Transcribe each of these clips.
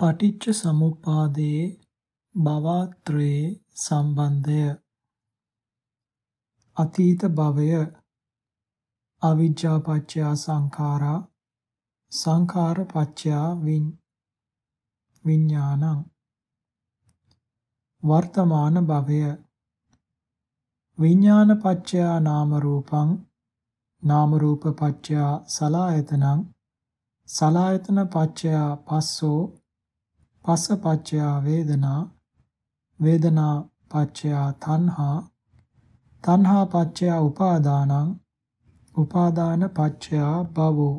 පටිච්ච සමුප්පාදයේ භවත්‍රයේ සම්බන්ධය. අතීත භවය අවිජ්ජා පත්‍ය සංඛාරා සංඛාර පත්‍ය විඥානං වර්තමාන භවය විඥාන පත්‍ය නාම රූපං නාම රූප පත්‍ය සලායතනං සලායතන පත්‍ය පස්සෝ පස්ස පච්චය වේදනා වේදනා පච්චය තණ්හා තණ්හා පච්චය උපාදානං උපාදාන පච්චය භවෝ.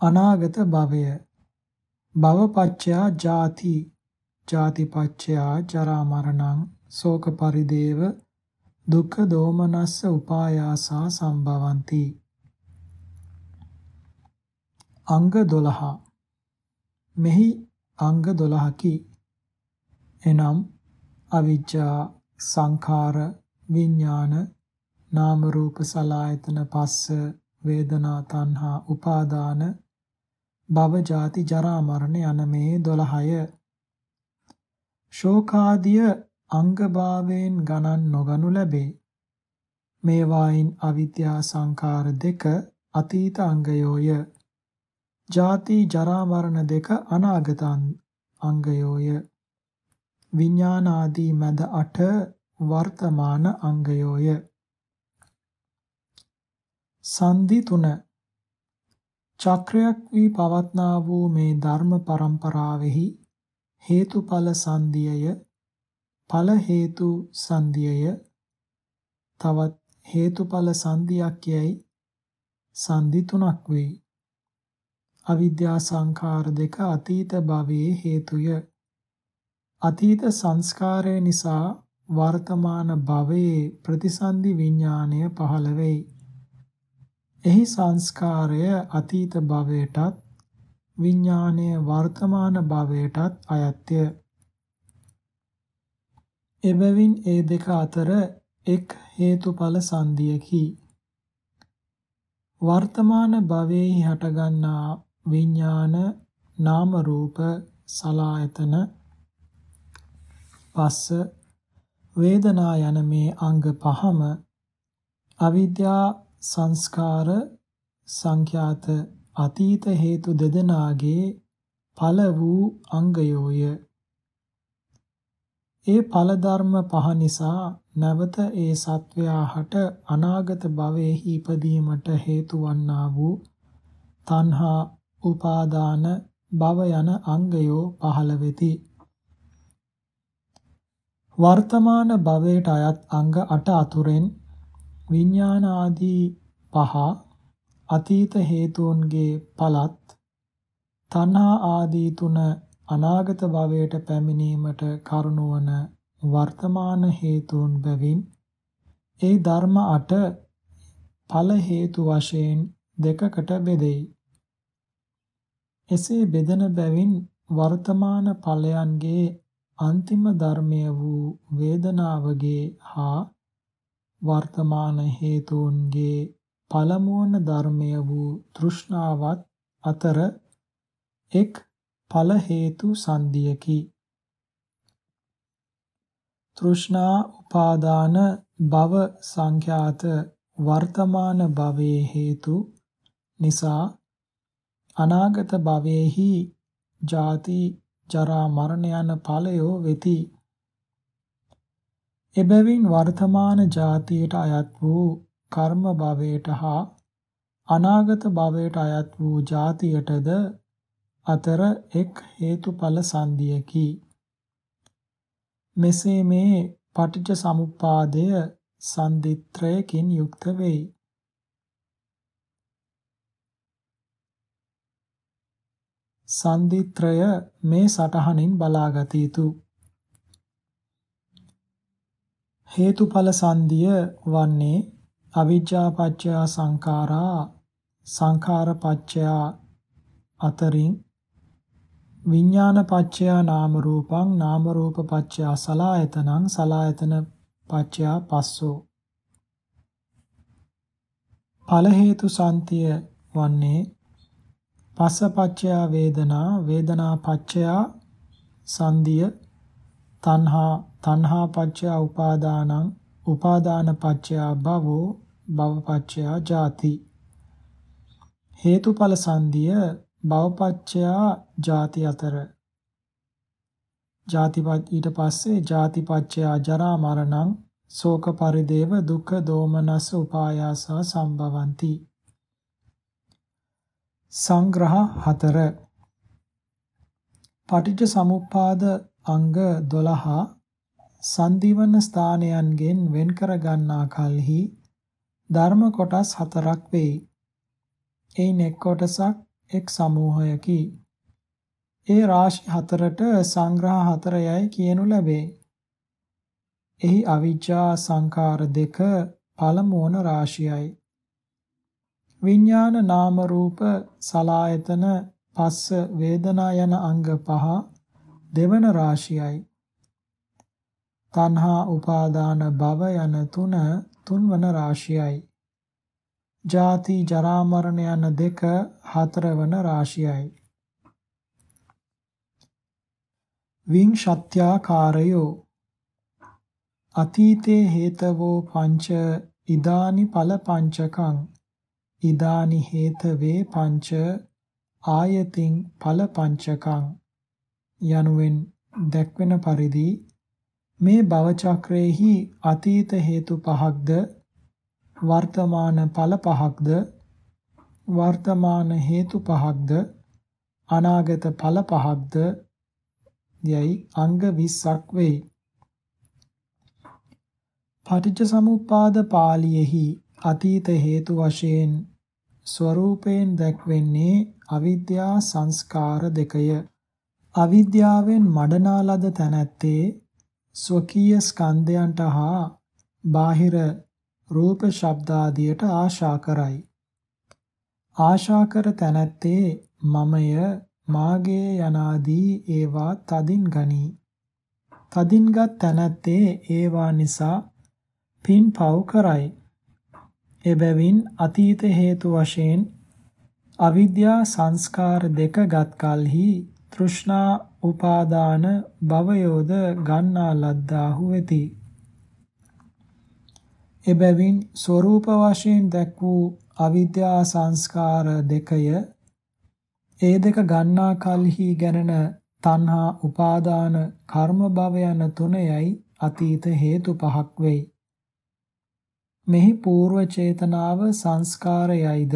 අනාගත භවය. භව පච්චය ජාති. ජාති පච්චය ජරා මරණං ශෝක පරිදේව දුක්ඛ දෝමනස්ස උපායාසා සම්භවಂತಿ. අංග 12 මෙහි අංග 12කි. එනම් අවිජ්ජා සංඛාර විඥාන නාම රූප සලායතන පස්ස වේදනා තණ්හා උපාදාන භව ජාති ජරා මරණ යන මේ 12ය ශෝකාදිය අංගභාවයෙන් ගණන් නොගනු ලැබේ. මේවායින් අවිද්‍යා සංඛාර දෙක අතීත අංගයෝය. ජාති ජරා මරණ දෙක අනාගත අංගයෝය. විඥාන ආදී මැද අට වර්තමාන අංගයෝය. සංදි තුන. චක්‍රයක් වී පවත්නා වූ මේ ධර්ම પરම්පරාවෙහි හේතුඵල සංදියය ඵල හේතු සංදියය තවත් හේතුඵල සංදියක් යයි සංදි තුනක් වේ. අවිද්‍යා සංඛාර දෙක අතීත භවයේ හේතුය. අතීත සංස්කාරය නිසා වර්තමාන භවයේ ප්‍රතිසන්දි විඥාණය පහළ වෙයි. එහි සංස්කාරය අතීත භවයටත් විඥාණය වර්තමාන භවයටත් අයත්ය. එබැවින් ඒ දෙක අතර එක් හේතුඵල සංදියකි. වර්තමාන භවයේ හටගන්නා විඥාන නාම රූප සලායතන පස්ස වේදනා යන මේ අංග පහම අවිද්‍යා සංස්කාර සංඛ්‍යාත අතීත හේතු දෙදෙනාගේ ඵල වූ අංගයෝය. ඒ ඵල ධර්ම පහ නිසා නැවත ඒ සත්වයාහට අනාගත භවයේහි ඉපදීමට හේතු වන්නා වූ තණ්හා උපාදාන භව යන අංගයෝ පහළ වෙති. වර්තමාන භවයට අයත් අංග 8 අතුරෙන් විඥාන ආදී පහ අතීත හේතුන්ගේ පළත් තණ්හා ආදී තුන අනාගත භවයට පැමිණීමට කරුණවන වර්තමාන හේතුන් බැවින් ඒ ධර්ම 8 ඵල හේතු වශයෙන් දෙකකට බෙදෙයි. එසේ බෙදෙන බැවින් වර්තමාන ඵලයන්ගේ අන්තිම ධර්මය වූ වේදනාවගේ හා වර්තමාන හේතුන්ගේ පළමුවන ධර්මය වූ තෘෂ්ණාවත් අතර එක් ඵල හේතු සංදියකි තෘෂ්ණා උපාදාන භව සංඛ්‍යාත වර්තමාන භවයේ හේතු නිසා අනාගත භවයේහි ජාති ජරා මරණ යන ඵලයෝ වෙති. එබැවින් වර්තමාන ජාතියට අයත් වූ කර්ම භවයට හා අනාගත භවයට අයත් වූ ජාතියටද අතර එක් හේතුඵල සංදියකි. මෙසේ මේ පටිච්ච සමුප්පාදය සම්දිත්‍රයකින් යුක්ත වෙයි. සන්දිත්‍රය මේ සටහනින් බලාගත යුතු හේතුඵල සංදිය වන්නේ අවිජ්ජා පත්‍ය සංඛාරා සංඛාර පත්‍ය අතරින් විඥාන පත්‍ය නාම රූපං නාම රූප පත්‍ය සලායතනං සලායතන පත්‍ය පස්සෝ. ඵල හේතු සම්තිය වන්නේ පස්සපච්චයා වේදනා වේදනාපච්චයා සංදිය තණ්හා තණ්හාපච්චයා උපාදානං උපාදානපච්චයා භවෝ භවපච්චයා ජාති. හේතුඵල සංදිය භවපච්චයා ජාති අතර. ජාතිපත් ඊට පස්සේ ජාතිපච්චයා ජරා මරණං ශෝක පරිදේව දුක්ඛ දෝමනස් උපායාසා සම්භවಂತಿ. සංග්‍රහ 4 පටිච්ච සමුප්පාද අංග 12 සංදිවන ස්ථානයන්ගෙන් වෙන් කර ගන්නා කලෙහි ධර්ම කොටස් හතරක් වෙයි. එයින් එක් කොටසක් එක් සමූහයකි. ඒ රාශි හතරට සංග්‍රහ හතර යයි කියනු ලැබේ. එහි අවිජ්ජා සංකාර දෙක පළමුවන රාශියයි. විඥාන නාම රූප සලායතන පස්ස වේදනා යන අංග පහ දෙවන රාශියයි. තණ්හා උපාදාන භව යන තුන තුන්වන රාශියයි. ජාති ජරා මරණ යන දෙක හතරවන රාශියයි. විංශත්‍යාකාරයෝ අතීතේ හේතවෝ පංච ඉදානි ඵල පංචකං ඉදානි හේතවේ පංච ආයතින් ඵල පංචකං යනුවෙන් දැක්වෙන පරිදි මේ භව චක්‍රයේහි අතීත හේතු පහක්ද වර්තමාන ඵල පහක්ද වර්තමාන හේතු පහක්ද අනාගත ඵල පහක්ද යයි අංග 20ක් වෙයි. පටිච්ච සමුප්පාද පාළියේහි අතීත හේතු වශයෙන් ස්වરૂපයෙන් දැක්වෙන්නේ අවිද්‍යා සංස්කාර දෙකය. අවිද්‍යාවෙන් මඩනා ලද තැනැත්තේ ස්වකීය ස්කන්ධයන්ට හා බාහිර රූප ශබ්දාදියට ආශා කරයි. ආශා කර තැනැත්තේ මමය මාගේ යනාදී ඒවා තදින් ගනී. තදින්ගත් තැනැත්තේ ඒවා නිසා පින් පව් කරයි. එබැවින් අතීත හේතු වශයෙන් අවිද්‍යා සංස්කාර දෙක ගත් කලෙහි තෘෂ්ණා උපාදාන භවයෝද ගන්නා ලද්දාහු වෙති. එබැවින් ස්වરૂප වශයෙන් දැක් වූ අවිද්‍යා සංස්කාර දෙකය ඒ දෙක ගන්නා කලෙහි ගැනෙන තණ්හා උපාදාන කර්ම භව යන තුනයයි අතීත හේතු පහක් වෙයි. මෙහි పూర్ව චේතනාව සංස්කාරයයිද?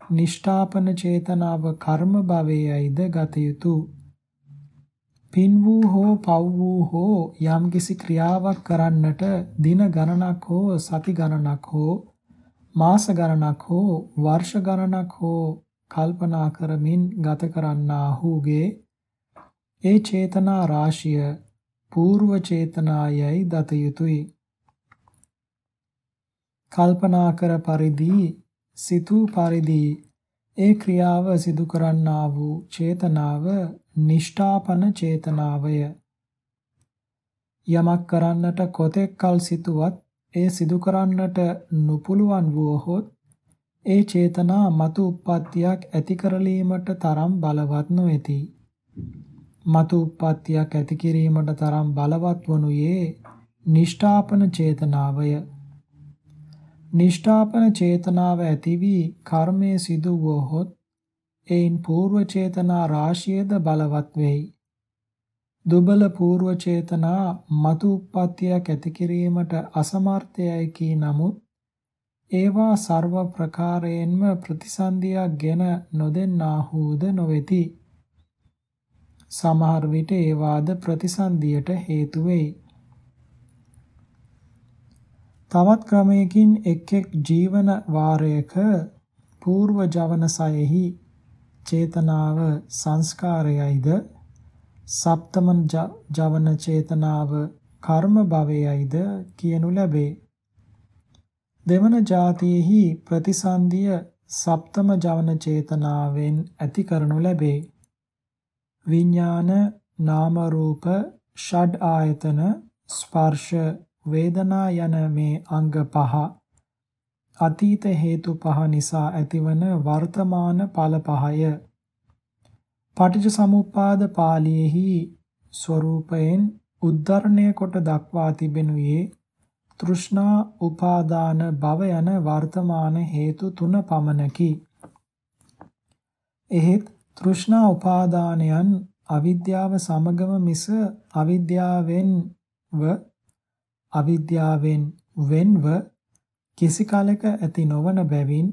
නිෂ්ඨාපන චේතනාව කර්ම භවයයිද ගත යුතු? පින් වූ හෝ පව් වූ හෝ යම්කිසි ක්‍රියාවක් කරන්නට දින ගණනක් හෝ සති ගණනක් හෝ මාස ගණනක් හෝ වර්ෂ ගණනක් හෝ කල්පනා කරමින් ගත කරන්නාහුගේ ඒ චේතනා රාශිය పూర్ව චේතනායයි දත යුතුය. කල්පනා කර පරිදි සිතූ පරිදි ඒ ක්‍රියාව සිදු කරන්නා වූ චේතනාව නිෂ්ඨාපන චේතනාවය යමක් කරන්නට කොතෙක් කල් සිටුවත් ඒ සිදු කරන්නට නොපුළුවන් වූහොත් ඒ චේතනා මතු උප්පත්තියක් ඇති කරලීමට තරම් බලවත් නොවේති. මතු උප්පත්තියක් ඇති කිරීමට තරම් බලවත් වනුයේ නිෂ්ඨාපන චේතනාවය. නිෂ්ඨාපන චේතනාව ඇති වී කර්මයේ සිදු වූහොත් එයින් పూర్ව චේතනා රාශියද බලවත් වෙයි. දුබල పూర్ව චේතනා మතු උප්පත්තියක් ඇති කිරීමට අසමර්ථයයි කී නමුත් ඒවා ਸਰව ප්‍රකාරයෙන්ම ප්‍රතිසන්දියක් ගෙන නොදෙන්නාහුද නොවේති. සමහර විට ඒවාද ප්‍රතිසන්දියට හේතු වෙයි. තවත් ක්‍රමයකින් එක් එක් ජීවන වාරයක పూర్ව ජවනසයෙහි චේතනාව සංස්කාරයයිද සප්තමන් ජවන චේතනාව කර්ම භවයයිද කියනු ලැබේ. දෙවන જાතියෙහි ප්‍රතිසන්දිය සප්තම ජවන චේතනාවෙන් ඇති කරනු ලැබේ. විඥාන නාම රූප ෂඩ් ආයතන ස්පර්ශ වේදනා යන මේ අංග පහ අතීත හේතු පහ නිසා ඇතිවන වර්තමාන ඵල පහය. පටිච්ච සමුප්පාද පාළියේහි ස්වરૂපයෙන් උද්ධරණය කොට දක්වා තිබෙනුයේ තෘෂ්ණා උපාදාන භව යන වර්තමාන හේතු තුන පමණකි. එහෙත් තෘෂ්ණා උපාදානයන් අවිද්‍යාව සමගම මිස අවිද්‍යාවෙන්ව අවිද්‍යාවෙන් වෙන්ව කිසි කලක ඇති නොවන බැවින්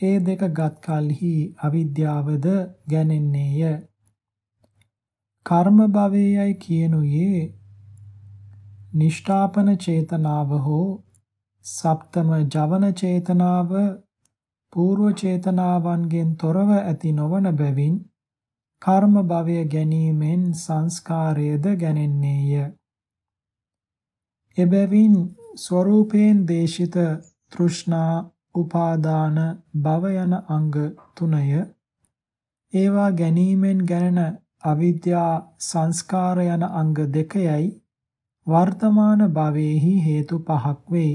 ඒ දෙක ගත් කලෙහි අවිද්‍යාවද ගැනෙන්නේය. කර්ම භවයයි කියනුයේ නිෂ්ඨාපන චේතනාව හෝ සප්තම ජවන චේතනාව పూర్ව චේතනාවන්ගෙන් තොරව ඇති නොවන බැවින් කර්ම භවය ගැනීමෙන් සංස්කාරයද ගැනෙන්නේය. එබැවින් ස්වરૂපයෙන් දේශිත තෘෂ්ණා, උපාදාන, භව යන අංග තුනය ඒවා ගැනීමෙන් ගැනන අවිද්‍යා සංස්කාර යන අංග දෙකයයි වර්තමාන භවෙහි හේතු පහක් වේ.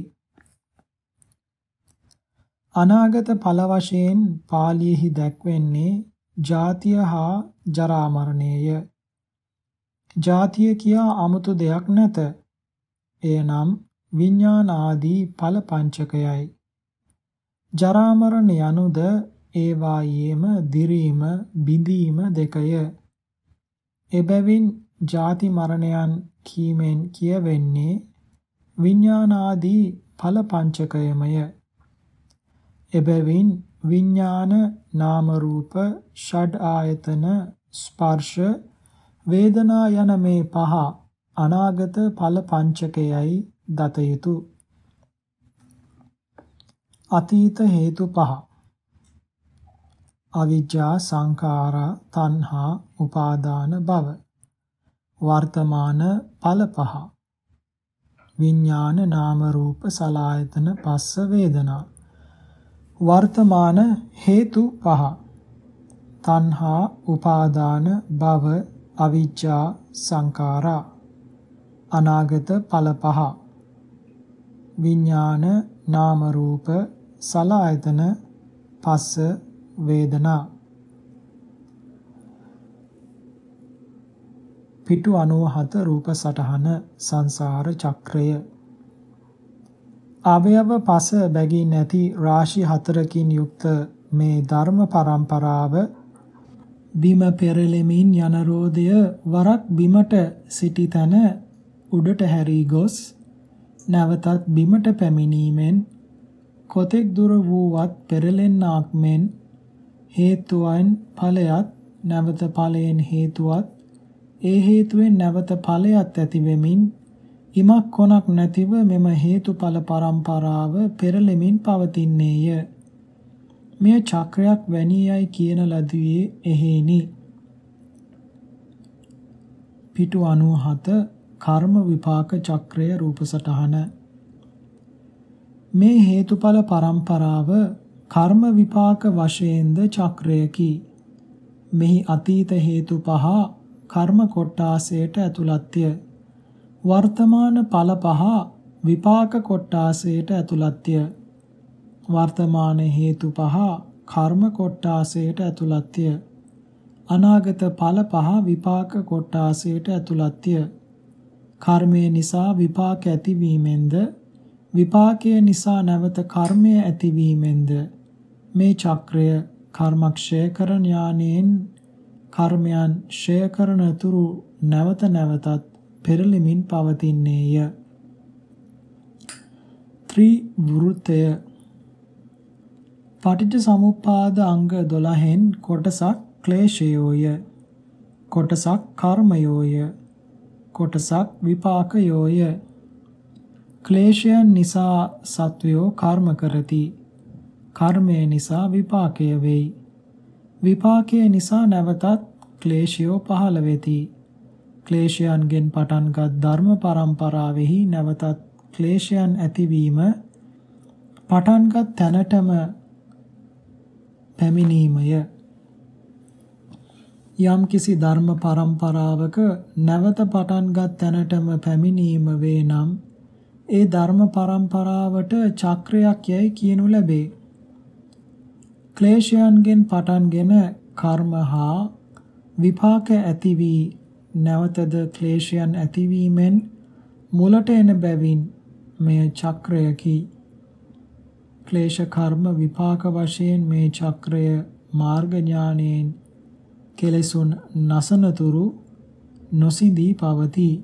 අනාගත ඵල වශයෙන් පාළියේහි දැක්වෙන්නේ ජාතිය හා ජරා මරණයය. ජාතිය කියා 아무තු දෙයක් නැත. එයනම් විඥාන ආදී ඵල පංචකයයි. ජරා මරණ යනුද ඒවායේම දිරීම බිඳීම දෙකය. එබැවින් ජාති මරණයන් කීමෙන් කියවෙන්නේ විඥානාදී ඵල පංචකයමය. එබැවින් විඥාන නාම රූප ෂඩ් ආයතන ස්පර්ශ වේදනා යන මේ පහ අනාගත ඵල පංචකයයි දත යුතු. අතීත හේතු පහ. අවිජ්ජා සංඛාරා තණ්හා උපාදාන භව වර්තමාන ඵල පහ. විඥාන නාම රූප සලායතන පස්ස වේදනා. වර්තමාන හේතු පහ. තණ්හා උපාදාන භව අවිජ්ජා සංඛාරා. අනාගත ඵල පහ. විඥාන නාම රූප සලායතන පස්ස වේදනා. පිටු 97 රූප සටහන සංසාර චක්‍රය. අවයව පස බැගී නැති රාශි හතරකින් යුක්ත මේ ධර්ම පරම්පරාව බිම පෙරලෙමින් යන රෝදය වරක් බිමට සිටි තැන උඩට හැරී ගොස් නැවතත් බිමට පැමිණීමෙන් කොතෙක් දුර වූවත් පෙරලෙන්නාක් මෙන් හේතුවෙන් ඵලයත් නැවත ඵලයෙන් හේතුවත් ඒ හේතුවෙන් නැවත ඵලයත් ඇති වෙමින් ඉමක් කොනක් නැතිව මෙම හේතුඵල පරම්පරාව පෙරලෙමින් පවතින්නේය. මෙය චක්‍රයක් වැනියයි කියන ලදුවේ එහෙනි. පිටු 97 කර්ම විපාක චක්‍රය රූප සටහන මේ හේතුඵල පරම්පරාව කර්ම විපාක වශයෙන්ද චක්‍රයකි. මෙහි අතීත හේතු පහ කර්ම කොට්ටාසයට ඇතුළත්ය. වර්තමාන ඵල පහ විපාක කොට්ටාසයට ඇතුළත්ය. වර්තමාන හේතු පහ කර්ම කොට්ටාසයට ඇතුළත්ය. අනාගත ඵල පහ විපාක කොට්ටාසයට ඇතුළත්ය. කර්මය නිසා විපාක ඇතිවීමෙන්ද? විපාකය නිසා නැවත කර්මය ඇතිවීමෙන්ද? මේ චක්‍රය කර්මක්ෂය කරන ඥානෙන් කර්මයන් ක්ෂය කරන තුරු නැවත නැවතත් පෙරලිමින් පවතින්නේය. ත්‍රිවෘතය පටිච්ච සමුප්පාද අංග 12න් කොටසක් ක්ලේශයෝය. කොටසක් කර්මයෝය. කොටසක් විපාකයෝය ක්ලේශයන් නිසා සත්වයෝ කර්ම කරති. කර්මය නිසා විපාකය වෙයි. විපාකය නිසා නැවතත් ක්ලේශයෝ පහළ වෙති. ක්ලේශයන්ගෙන් පටන්ගත් ධර්ම පරම්පරාවෙහි නැවතත් ක්ලේශයන් ඇතිවීම පටන්ගත් තැනටම පැමිණීමය. යම් කිසි ධර්ම පරම්පරාවක නැවත පටන්ගත් තැනටම පැමිණීම වේ නම් ඒ ධර්ම පරම්පරාවට චක්‍රයක් යයි කියනු ලැබේ. ක්ලේශයන්ගෙන් පටන්ගෙන කර්ම හා විපාක ඇති වී නැවතද ක්ලේශයන් ඇතිවීමෙන් මුලට එන බැවින් මෙය චක්‍රයකි. ක්ලේශ කර්ම විපාක වශයෙන් මේ චක්‍රය මාර්ග ඥානයෙන් කෙලෙසුන් නසනතුරු නොසිඳී පවතී.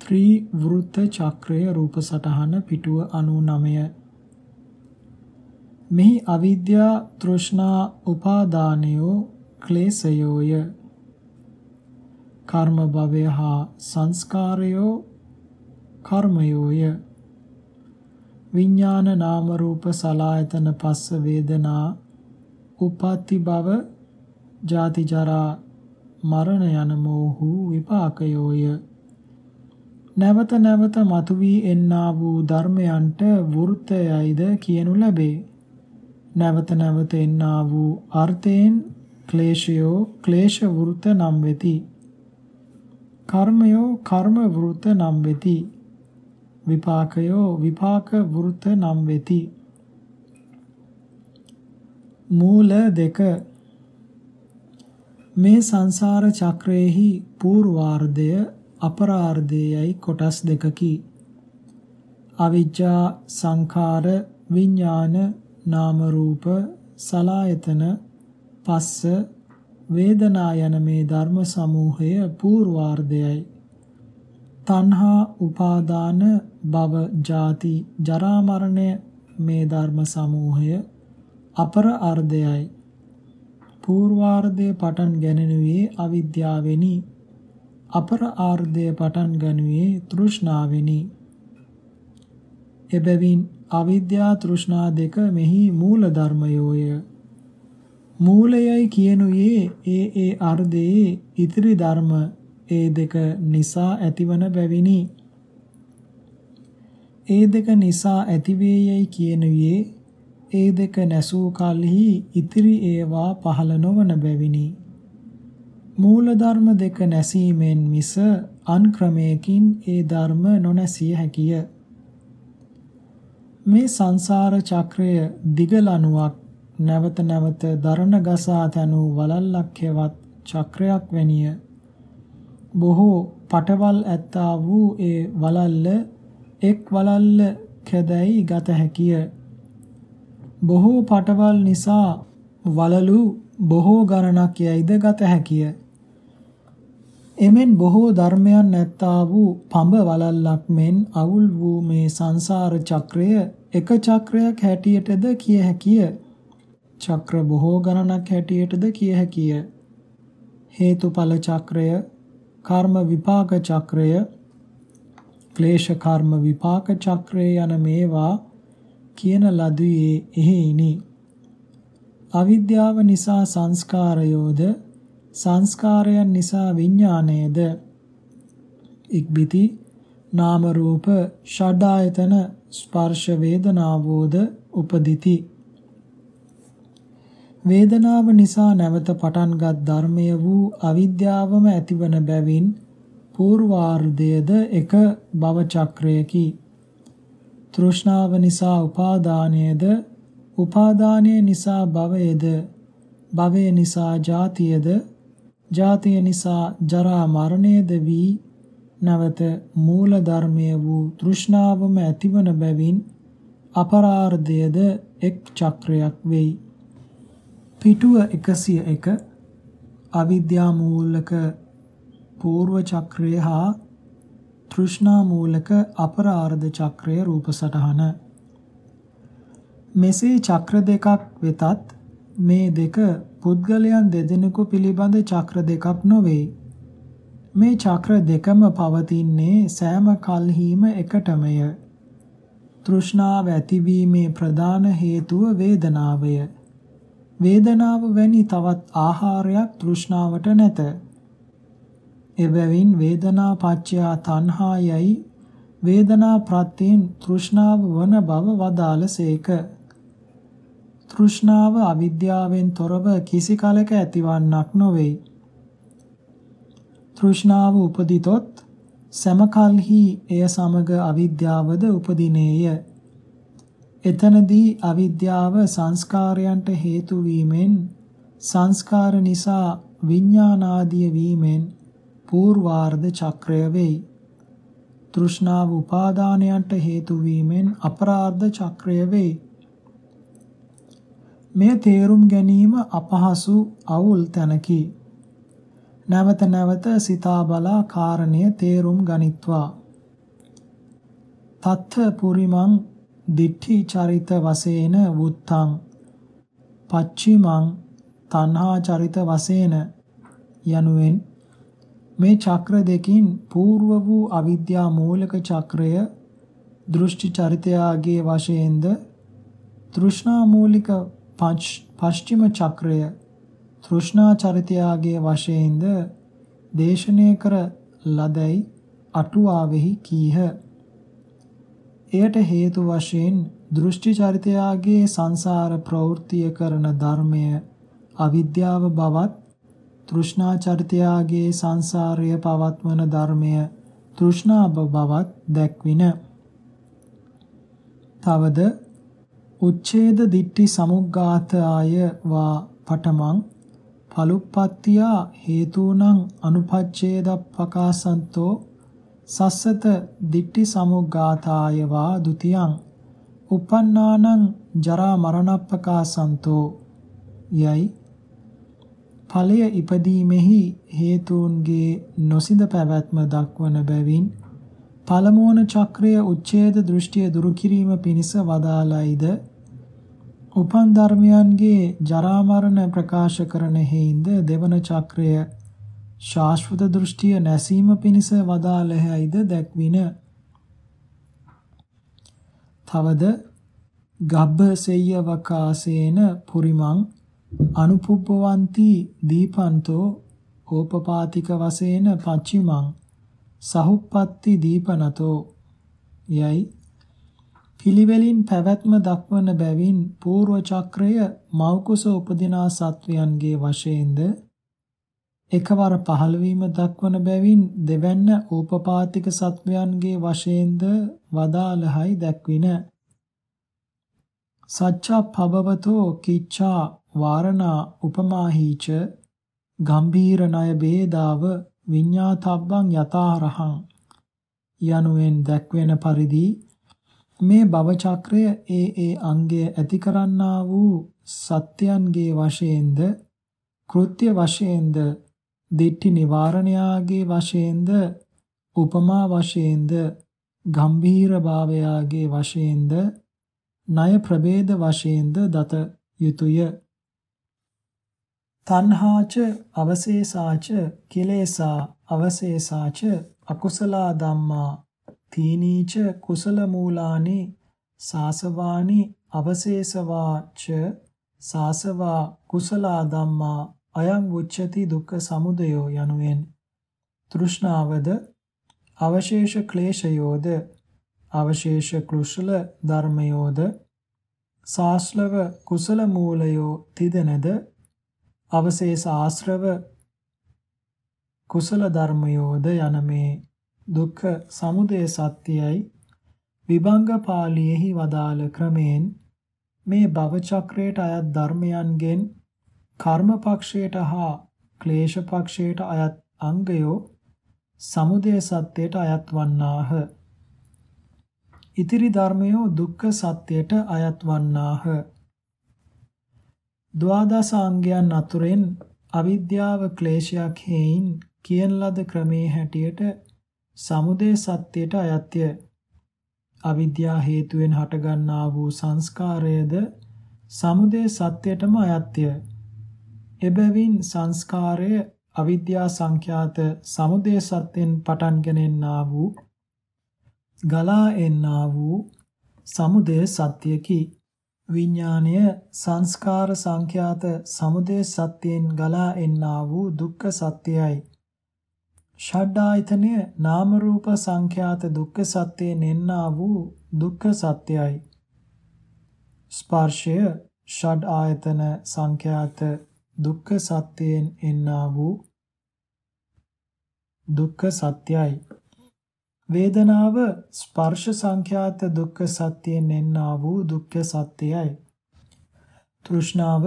ත්‍රි වෘත්ත චක්‍රය රූප සටහන පිටුව 99 මෙහි අවිද්‍යා තෘෂ්ණා උපාදානයෝ ක්ලේශයෝය. කර්ම භවය හා සංස්කාරයෝ කර්මයෝය. විඥාන නාම රූප සලායතන පස්ස වේදනා උපatti භව ජාති ජරා මරණ යන මෝහු විපාකයෝය නැවත නැවත මතුවී එන්නා වූ ධර්මයන්ට වෘත්තයයිද කියනු ලැබේ නැවත නැවත එන්නා වූ අර්ථයෙන් ක්ලේශයෝ ක්ලේශ වෘත නම් වෙති. කර්මයෝ කර්ම වෘත නම් වෙති. විපාකයෝ විපාක වෘත නම් වෙති. මූල දෙක මේ සංසාර චක්‍රයේහි පූර්වාර්ධය අපරාර්ධයයි කොටස් දෙකකි. අවිජ්ජා සංඛාර විඥාන නාම රූප සලායතන පස්ස වේදනා යන මේ ධර්ම සමූහය පූර්වාර්ධයයි තණ්හා උපාදාන භව ජාති ජරා මරණය මේ ධර්ම සමූහය අපර අර්ධයයි පූර්වාර්ධය පටන් ගැනෙනුයේ අවිද්‍යාවෙනි අපර ආර්ධය පටන් ගනුයේ තෘෂ්ණාවෙනි එබැවින් අවිද්‍යා තෘෂ්ණා දෙක මෙහි මූල ධර්මයෝය. මූලයයි කියනුයේ ඒ ඒ අර්ධයේ ඉතිරි ධර්ම ඒ දෙක නිසා ඇතිවන බැවිනි. ඒ දෙක නිසා ඇතිවේයයි කියනුයේ ඒ දෙක නැසූ කලෙහි ඉතිරි ඒවා පහළ නොවන බැවිනි. මූල ධර්ම දෙක නැසීමෙන් මිස අන් ක්‍රමයකින් ඒ ධර්ම නොනැසිය හැකිය. මේ සංසාර චක්‍රය දිගලනුවක් නැවත නැවත දරණ ගසා තනූ වලල්ලක් හෙවත් චක්‍රයක් වැනිය බොහෝ පටවල් ඇත්තා වූ ඒ වලල්ල එක් වලල්ල කැදැයි ගත හැකිය බොහෝ පටවල් නිසා වලලු බොහෝ ගණනක් යයිද ගත හැකිය එමෙන් බොහෝ ධර්මයන් නැත්තා වූ පඹ වලල්ලක් මෙන් අවුල් වූ මේ සංසාර චක්‍රය එක චක්‍රයක් හැටියටද කිය හැකිය. චක්‍ර බොහෝ ගණනක් හැටියටද කිය හැකිය. හේතුඵල චක්‍රය, කර්ම විපාක චක්‍රය, ක්ලේශ කර්ම විපාක චක්‍රය යන මේවා කියන ලදුවේ එහෙයිනි. අවිද්‍යාව නිසා සංස්කාරයෝද සංස්කාරයන් නිසා විඥාණයද ඉක්බිති නාම රූප ෂඩායතන ස්පර්ශ වේදනාවෝද උපදිති. වේදනාව නිසා නැවත පටන්ගත් ධර්මය වූ අවිද්‍යාවම ඇතිවන බැවින් පූර්වාර්ධයද එක භව චක්‍රයකි තෘෂ්ණාව නිසා උපාදානයද? උපාදානය නිසා භවයද? භවය නිසා ජාතියද? ජාතිය නිසා ජරා මරණයද වී නැවත මූල ධර්මය වූ තෘෂ්ණාවම ඇතිවන බැවින් අපරාර්ධයද එක් චක්‍රයක් වෙයි. පිටුව 101 අවිද්‍යා මූලක పూర్ව චක්‍රය හා තෘෂ්ණා මූලක අපරාර්ධ චක්‍රය රූප සටහන මෙසේ චක්‍ර දෙකක් වෙතත් මේ දෙක පුද්ගලයන් දෙදෙනෙකු පිළිබඳ චක්‍ර දෙකක් නොවේ. මේ චක්‍ර දෙකම පවතින්නේ සෑම කල්හිම එකටමය. තෘෂ්ණාව ඇතිවීමේ ප්‍රධාන හේතුව වේදනාවය. වේදනාව වැනි තවත් ආහාරයක් තෘෂ්ණාවට නැත. එබැවින් වේදනා පච්චයා තණ්හායයි වේදනා ප්‍රත්‍යයෙන් තෘෂ්ණාව වන බව වදාළසේක. තෘෂ්ණාව අවිද්‍යාවෙන් තොරව කිසි කලක ඇතිවන්නක් නොවේ. තෘෂ්ණාව උපදිතොත් සමකල්හි එය සමග අවිද්‍යාවද උපදිනේය. එතනදී අවිද්‍යාව සංස්කාරයන්ට හේතු වීමෙන් සංස්කාර නිසා විඥානාදිය වීමෙන් පූර්වාර්ධ චක්‍රය වෙයි. තෘෂ්ණාව උපාදානයන්ට හේතු වීමෙන් අපරාර්ධ චක්‍රය වෙයි. මේ තේරුම් ගැනීම අපහසු අවුල් තැනකි. නැවත නැවත සිතා බලා කාරණය තේරුම් ගනිත්වා. තත්ථ පුරිමං දිට්ඨි චරිත වශයෙන් වුත්තං පච්චිමං තණ්හා චරිත වශයෙන් යනුවෙන් මේ චක්‍ර දෙකින් పూర్ව වූ අවිද්‍යා මූලික චක්‍රය දෘෂ්ටි චරිතයාගේ වශයෙන්ද තෘෂ්ණා මූලික පශ්චිම චක්‍රය තෘෂ්ණා චරිතයාගේ වශයෙන්ද දේශනය කර ලදැයි අටුවාවෙහි කීහ. එයට හේතු වශයෙන් දෘෂ්ටි චරිතයාගේ සංසාර ප්‍රවෘත්තිය කරන ධර්මය අවිද්‍යාව බවත් තෘෂ්ණා චරිතයාගේ සංසාරය පවත්වන ධර්මය තෘෂ්ණා බවත් දැක්වින. තවද උච්ඡේද දිට්ටි සමුග්ගාතය වා පඨමං පලුප්පත්තියා හේතුනං අනුපච්ඡේදප්පකාසන්තෝ සස්සත දිට්ටි සමුග්ගාතාය වා ဒ ුතියං uppannānaං ජරා මරණප්පකාසන්තෝ යයි ඵලය ඉපදීමෙහි හේතුන්ගේ නොසිඳ පැවැත්ම දක්වන බැවින් පළමුවන චක්‍රය උච්ඡේද දෘෂ්ටිය දුරු කිරීම පිණිස වදාළයිද? උපන් ධර්මයන්ගේ ජරා මරණ ප්‍රකාශ කරන හේින්ද දෙවන චක්‍රය ශාශ්වත දෘෂ්ටිය නැසීම පිණිස වදාළහැයිද දැක්වින? තවද ගබ්බ සෙය්‍යවකාසේන පුරිමං අනුපුප්පවන්ති දීපන්තෝ ඕපපාතික වශයෙන් පච්චිමං සහුප්පත්ති දීපනතෝ යයි. පිළිවෙලින් පැවැත්ම දක්වන බැවින් పూర్ව චක්‍රය මෞකස උපදිනා සත්වයන්ගේ වශයෙන්ද එකවර පහළවීම දක්වන බැවින් දෙවැන්න ඕපපාතික සත්වයන්ගේ වශයෙන්ද වදාළහයි දැක්වින. සච්චා පබවතෝ කිච්ඡා වාරණා උපමාහීච ගම්භීර ණය ભેදාව විඤ්ඤාතබ්බං යතාරහං යනුවෙන් දැක්වෙන පරිදි මේ භව චක්‍රය ඒ ඒ අංගය ඇති කරන්නා වූ සත්‍යයන්ගේ වශයෙන්ද කෘත්‍ය වශයෙන්ද දිට්ඨි නිවාරණයාගේ වශයෙන්ද උපමා වශයෙන්ද ගම්භීර භාවයාගේ වශයෙන්ද ණය ප්‍රභේද වශයෙන්ද දත යුතුය තණ්හාච අවශේෂාච කිලේසා අවශේෂාච අකුසලා ධම්මා තීනීච කුසල මූලානි සාසවානි අවශේෂවාච සාසවා කුසලා ධම්මා අයං උච්චති දුක්ඛ සමුදයෝ යනුවෙන්. තෘෂ්ණාවද අවශේෂ ක්ලේශයෝද අවශේෂ කුසල ධර්මයෝද සාස්ලව කුසල මූලයෝ තිදෙනද අවශේෂ ආශ්‍රව කුසල ධර්මයෝද යන මේ දුක්ඛ සමුදය සත්‍යයයි විභංග පාළියේහි වදාළ ක්‍රමයෙන් මේ භව චක්‍රයට අයත් ධර්මයන්ගෙන් කර්ම පක්ෂයට හා ක්ලේශ පක්ෂයට අයත් අංගයෝ සමුදය සත්‍යයට අයත් වන්නාහ. ඉතිරි ධර්මයෝ දුක්ඛ සත්‍යයට අයත් වන්නාහ. ද්වාදස අංගයන් අතුරෙන් අවිද්‍යාව ක්ලේශයක් හේයින් කියන ලද ක්‍රමේ හැටියට සමුදය සත්‍යයට අයත්ය. අවිද්‍යා හේතුවෙන් හටගන්නා වූ සංස්කාරයද සමුදය සත්‍යයටම අයත්ය. එබැවින් සංස්කාරය අවිද්‍යා සංඛ්‍යාත සමුදය සත්‍යෙන් පටන් ගෙනෙන්නා වූ ගලා එන්නා වූ සමුදය සත්‍යකි. විඥාණය සංස්කාර සංඛ්‍යාත සමුදය සත්‍යයෙන් ගලා එන්නා වූ දුක්ඛ සත්‍යයයි. ෂඩ්ආයතනය නාම රූප සංඛ්‍යාත දුක්ඛ සත්‍යයෙන් එන්නා වූ දුක්ඛ සත්‍යයයි. ස්පර්ශය ෂඩ් ආයතන සංඛ්‍යාත දුක්ඛ සත්‍යයෙන් එන්නා වූ දුක්ඛ සත්‍යයි. වේදනාව ස්පර්ශ සංඛ්‍යාත දුක්ඛ සත්‍යයෙන් එන්නා වූ දුක්ඛ සත්‍යයයි. තෘෂ්ණාව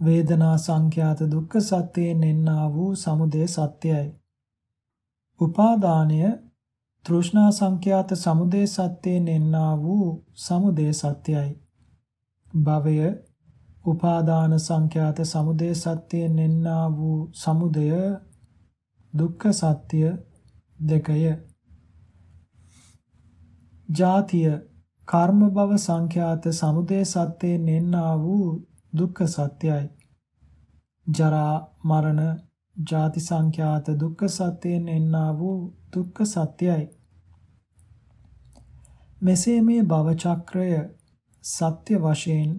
වේදනා සංඛ්‍යාත දුක්ඛ සත්‍යයෙන් එන්නා වූ සමුදය සත්‍යයයි. උපාදානය තෘෂ්ණා සංඛ්‍යාත සමුදය සත්‍යයෙන් එන්නා වූ සමුදය සත්‍යයයි. භවය උපාදාන සංඛ්‍යාත සමුදය සත්‍යයෙන් එන්නා වූ සමුදය දුක්ඛ සත්‍ය දෙකය. ජාතිය කර්ම භව සංඛ්‍යාත සමුදය සත්‍යයෙන් එන්නා වූ දුක්ඛ සත්‍යයි. ජරා මරණ ජාති සංඛ්‍යාත දුක්ඛ සත්‍යයෙන් එන්නා වූ දුක්ඛ සත්‍යයි. මෙසේ මේ භව චක්‍රය සත්‍ය වශයෙන්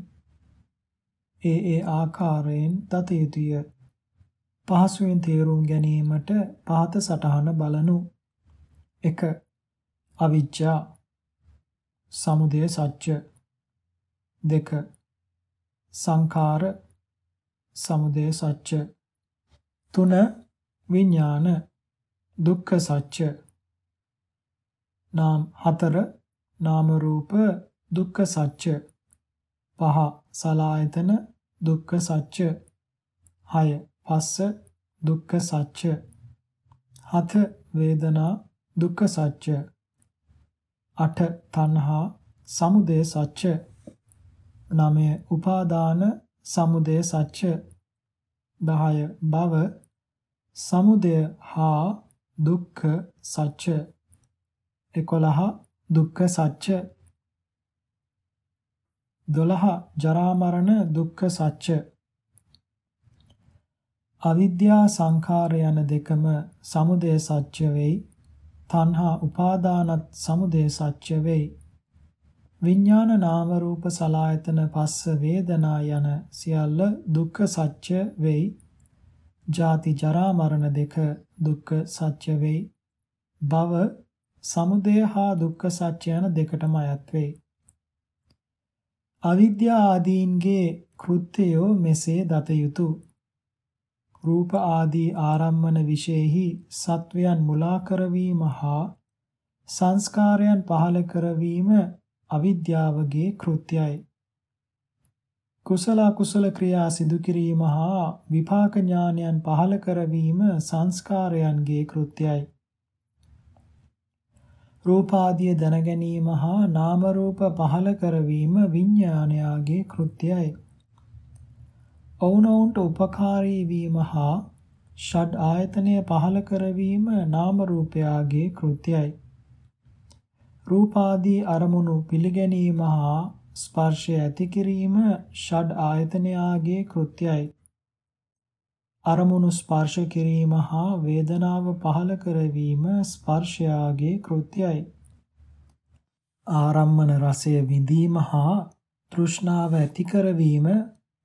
ඒ ඒ ආකාරයෙන් දත යුතුය. පහසුවෙන් තේරුම් ගැනීමට පහත සටහන බලනු. 1. අවිජ්ජා සමුදය සත්‍ය 2. සංඛාර සමුදය සත්‍ය 3. විඥාන දුක්ඛ සත්‍ය නාම 4. නාම රූප දුක්ඛ සත්‍ය පහ සලායතන දුක්ඛ සත්‍ය 6 පස්ස දුක්ඛ සත්‍ය 7 වේදනා දුක්ඛ සත්‍ය 8 තණ්හා සමුදය සත්‍ය 9 උපාදාන සමුදය සත්‍ය 10 භව සමුදය හා දුක්ඛ සත්‍ය 11 දුක්ඛ සත්‍ය 12 ජරා මරණ දුක්ඛ සත්‍ය අවිද්‍යා සංඛාර යන දෙකම සමුදය සත්‍ය වෙයි. තණ්හා උපාදානත් සමුදය සත්‍ය වෙයි. විඥාන නාම රූප සලායතන පස්ස වේදනා යන සියල්ල දුක්ඛ සත්‍ය වෙයි. ජාති ජරා මරණ දෙක දුක්ඛ සත්‍ය වෙයි. භව සමුදය හා දුක්ඛ සත්‍ය යන දෙකටම අයත් වෙයි. අවිද්‍යා ආදීන්ගේ කෘත්‍යයෝ මෙසේ දත යුතු. රූප ආදී ආරම්මන විශේෂෙහි සත්වයන් මුලා කරවීම හා සංස්කාරයන් පහල කරවීම අවිද්‍යාවගේ කෘත්‍යයි කුසල කුසල ක්‍රියා සිදු කිරීම හා විපාක ඥානයන් පහල කරවීම සංස්කාරයන්ගේ කෘත්‍යයි රූපාදිය දැන ගැනීම හා නාම රූප පහල කරවීම විඥානයාගේ කෘත්‍යයි. ඔවුනොවුන්ට උපකාරී වීම හා ෂඩ් ආයතනය පහල කරවීම නාම රූපයාගේ කෘත්‍යයි. රූපාදී අරමුණු පිළිගැනීම හා ස්පර්ශය ඇති කිරීම ෂඩ් ආයතනයාගේ කෘත්‍යයි. අරමුණු ස්පර්ශ කිරීම හා වේදනාව පහළ කරවීම ස්පර්ශයාගේ කෘත්‍යයි. ආරම්මන රසය විඳීම හා තෘෂ්ණාව ඇති කරවීම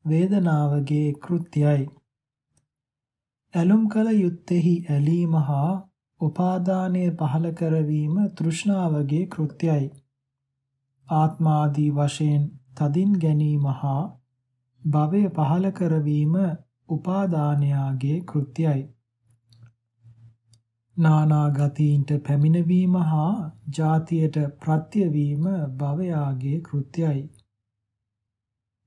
වේදනාවගේ කෘත්‍යයි. ඇලුම් කල යුත්තේහි ඇලීම හා උපාදානය පහළ කරවීම තෘෂ්ණාවගේ කෘත්‍යයි. ආත්මාදී වශයෙන් තදින් ගැනීම හා භවය පහළ කරවීම උපාදානයාගේ කෘත්‍යයි. නානා ගතීන්ට පැමිණවීම හා ಜಾතියට ප්‍රත්‍ය වීම භවයාගේ කෘත්‍යයි.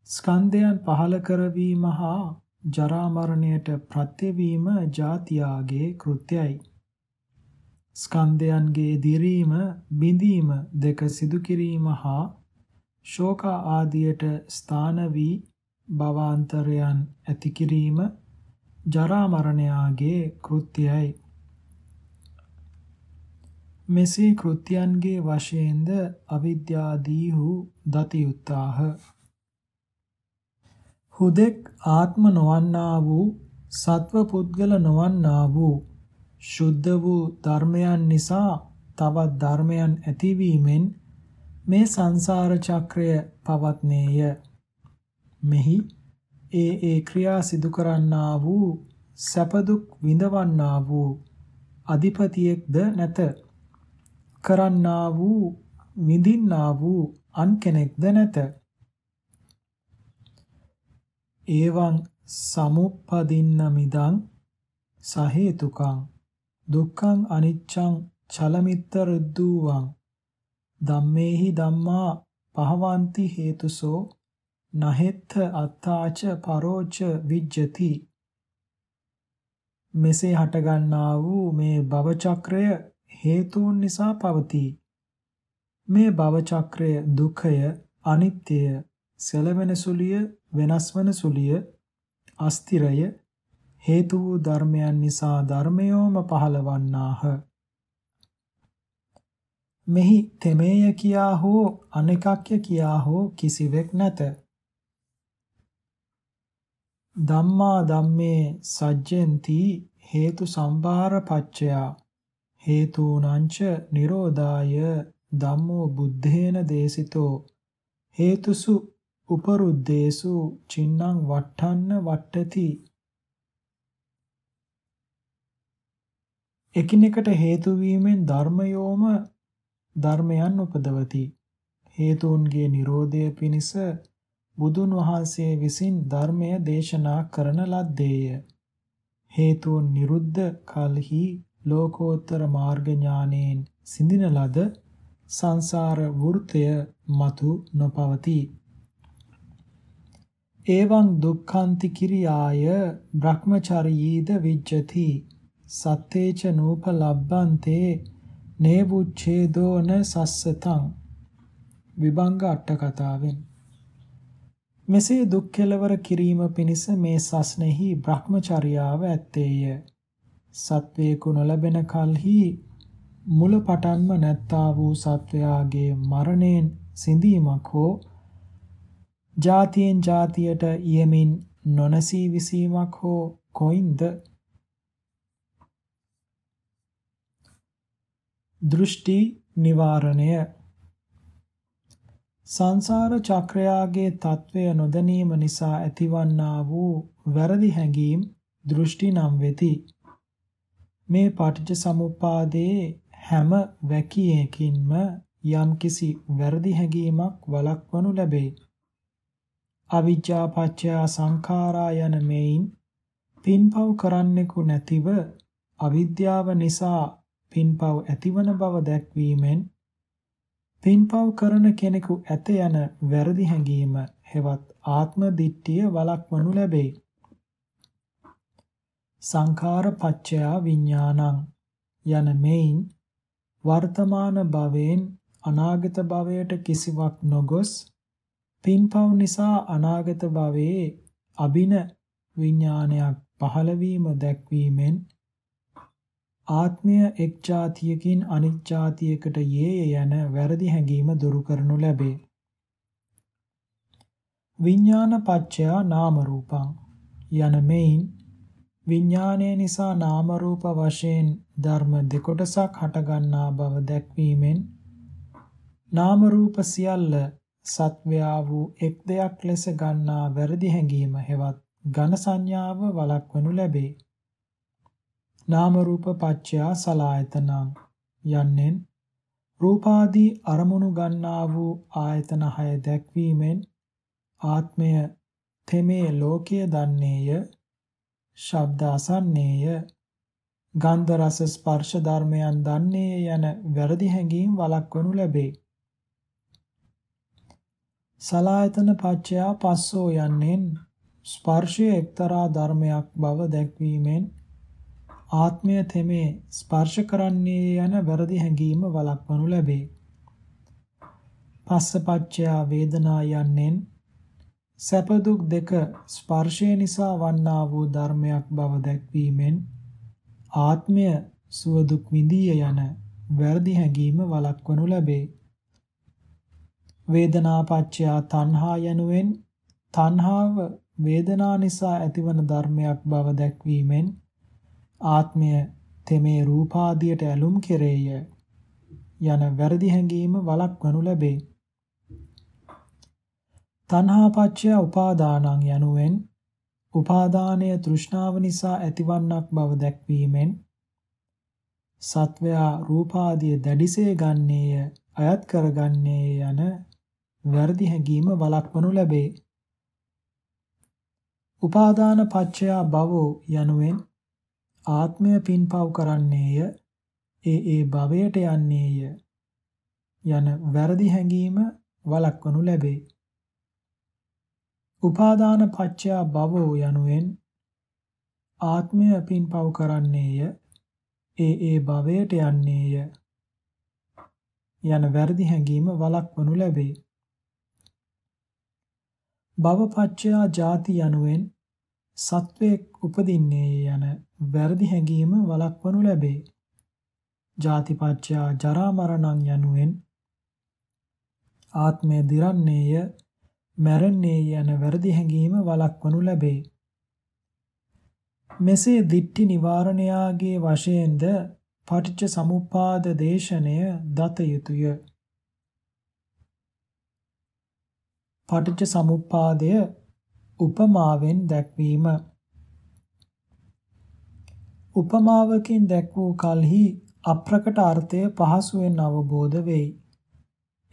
ස්කන්ධයන් පහල කරවීම හා ජරා මරණයට ප්‍රත්‍ය වීම ಜಾතියාගේ කෘත්‍යයි. ස්කන්ධයන්ගේ දිරීම බිඳීම දෙක සිදු කිරීම හා ශෝක ආදියට ස්ථාන වී භවාන්තරයන් ඇති කිරීම ජරා මරණයාගේ කෘත්‍යයයි. මෙසේ කෘත්‍යයන්ගේ වශයෙන්ද අවිද්‍යාදීහු දති යුත්තාහ. හුදෙක් ආත්ම නොවන්නා වූ සත්ව පුද්ගල නොවන්නා වූ ශුද්ධ වූ ධර්මයන් නිසා තවත් ධර්මයන් ඇතිවීමෙන් මේ සංසාර චක්‍රය පවත්නේය. මෙහි ඒ ඒ ක්‍රියා සිදු කරන්නා වූ සැප දුක් විඳවන්නා වූ අධිපතියෙක්ද නැත කරන්නා වූ විඳින්නා වූ අන් කෙනෙක්ද නැත ඒවං සමුප්පදින්න මිදං සහේතුකං. දුක්ඛං අනිච්ඡං චලමිත්ත රුද්දුවං ධම්මේහි ධම්මා පහවಂತಿ හේතුසෝ නහෙත්ත අත්තාච පරෝච විජ්ජති. මෙසේ හටගන්නා වූ මේ භව චක්‍රය හේතුන් නිසා පවතී. මේ භව චක්‍රය දුක්ඛය අනිත්‍යය සැලවෙන සුලිය වෙනස් වන සුලිය අස්තිරය හේතු වූ ධර්මයන් නිසා ධර්මයෝම පහළවන්නාහ. මෙහි තෙමේය කියා හෝ අනෙකක්ය කියා හෝ කිසිවෙක් නැත. ධම්මා ධම්මේ සජ්ජෙන්ති හේතු සම්භාර පච්චයා. හේතුනංච නිරෝධාය ධම්මෝ බුද්ධේන දේසිතෝ. හේතුසු උපරුද්දේසු චින්නං වට්ටන්න වට්ටති. එකිනෙකට හේතු වීමෙන් ධර්මයෝම ධර්මයන් උපදවති. හේතුන්ගේ Nirodha පිණිස බුදුන් වහන්සේ විසින් ධර්මය දේශනා කරන ලද්දේය. හේතුන් නිරුද්ධ කලෙහි ලෝකෝත්තර මාර්ග ඥානයෙන් සිඳින ලද සංසාර වෘතය මතු නොපවතී. එවං දුක්ඛන්ති කිරියාය බ්‍රහ්මචරීද විජ්ජති. සත්තේච නූපලබ්බන්තේ නේවුච්ඡේදෝන සස්සතං. විභංග අට කතාවෙන්. මෙසේ දුක් කෙලවර කිරීම පිණිස මේ සස්නෙහි බ්‍රහ්මචර්යාව ඇත්තේය. සත්වේකු නොලැබෙන කල්හි මුල පටන්ම නැත්තා වූ සත්වයාගේ මරණයෙන් සිඳීමක් හෝ ජාතියෙන් ජාතියට යෙමින් නොනසී විසීමක් හෝ කොයින්ද? දෘෂ්ටි නිවාරණය. සංසාර චක්‍රයාගේ తත්වය නොදැනීම නිසා ඇතිවන්නා වූ වැරදි හැඟීම් දෘෂ්ටි නම් වෙති. මේ පටිච්ච සමුප්පාදයේ හැම වැකියකින්ම යම්කිසි වැරදි හැඟීමක් වළක්වනු ලැබේ. අවිජ්ජා පත්‍ය සංඛාරා යන මෙයින් පින්පව් කරන්නෙකු නැතිව අවිද්‍යාව නිසා පින්පව් ඇතිවන බව දැක්වීමෙන් පින්පව් කරන කෙනෙකු ඇත යන වැරදි හැඟීම හෙවත් ආත්ම දිට්ඨිය වළක්වනු ලැබේ. සංඛාර පච්චයා විඥානං යන මෙයින් වර්තමාන භවයෙන් අනාගත භවයට කිසිවක් නොගොස් පින්පව් නිසා අනාගත භවයේ අබින විඥානයක් පහළ වීම දැක්වීමෙන් ආත්මය එක් જાතියකින් අනිත් જાතියකට යේ යන වැරදි හැඟීම දුරු කරනු ලැබේ. විඥාන පච්චය නාම රූපං යන මෙයින් විඥානය නිසා නාම රූප වශයෙන් ධර්ම දෙකොටසක් හටගන්නා බව දැක්වීමෙන් නාම රූප සියල්ල සත්වයා වූ එක් දෙයක් ලෙස ගන්නා වැරදි හැඟීම හෙවත් ඝන සංඥාව වළක්වනු ලැබේ. නාම රූප පච්චයා සලායතනං යන්නෙන් රූපාදී අරමුණු ගන්නා වූ ආයතන හය දැක්වීමෙන් ආත්මය තෙමේ ලෝකය දන්නේය ශබ්ද අසන්නේය ගන්ධ රස ස්පර්ශ ධර්මයන් දන්නේ යන වැරදි හැඟීම් වළක්වනු ලැබේ. සලායතන පච්චයා පස්සෝ යන්නෙන් ස්පර්ශය එක්තරා ධර්මයක් බව දැක්වීමෙන් ආත්මය තෙමේ ස්පර්ශ කරන්නේ යන වැරදි හැඟීම වළක්වනු ලැබේ. පස්ස පච්චයා වේදනා යන්නෙන් සැප දුක් දෙක ස්පර්ශය නිසා වන්නා වූ ධර්මයක් බව දැක්වීමෙන් ආත්මය සුව දුක් විඳිය යන වැරදි හැඟීම වළක්වනු ලැබේ. වේදනා පත්‍ය තණ්හා යනුවෙන් තණ්හාව වේදනා නිසා ඇතිවන ධර්මයක් බව දැක්වීමෙන් ආත්මය තෙමේ රූපාදියට ඇලුම් කෙරේය යන වැරදි හැඟීම වළක්වනු ලැබේ. තණ්හාපච්චය උපාදානං යනුවෙන් උපාදානය තෘෂ්ණාව නිසා ඇතිවන්නක් බව දැක්වීමෙන් සත්වයා රූපාදිය දැඩිසේ ගන්නේය අයත් කරගන්නේ යන වැරදි හැඟීම වළක්වනු ලැබේ. උපාදාන පච්චය භවෝ යනුවෙන් ආත්මය පින්පව් කරන්නේය ඒ ඒ භවයට යන්නේය යන වැරදි හැඟීම වළක්වනු ලැබේ. උපාදාන පච්චයා භවෝ යනුවෙන් ආත්මය පින්පව් කරන්නේය ඒ ඒ භවයට යන්නේය යන වැරදි හැඟීම වළක්වනු ලැබේ. භවපච්චයා ජාති යනුවෙන් සත්වයක් උපදින්නේ යන වැරදි හැඟීම වළක්වනු ලැබේ. ජාතිපච්චයා ජරා මරණං යනුවෙන් ආත්මය දිරන්නේය මැරෙන්නේ යන වැරදි හැඟීම වළක්වනු ලැබේ. මෙසේ දිට්ඨි නිවාරණයාගේ වශයෙන්ද පටිච්ච සමුප්පාද දේශනය දත යුතුය. පටිච්ච සමුප්පාදය උපමාවෙන් දැක්වීම උපමාවකින් දැක් වූ කලෙහි අප්‍රකට අර්ථය පහසුවෙන් අවබෝධ වෙයි.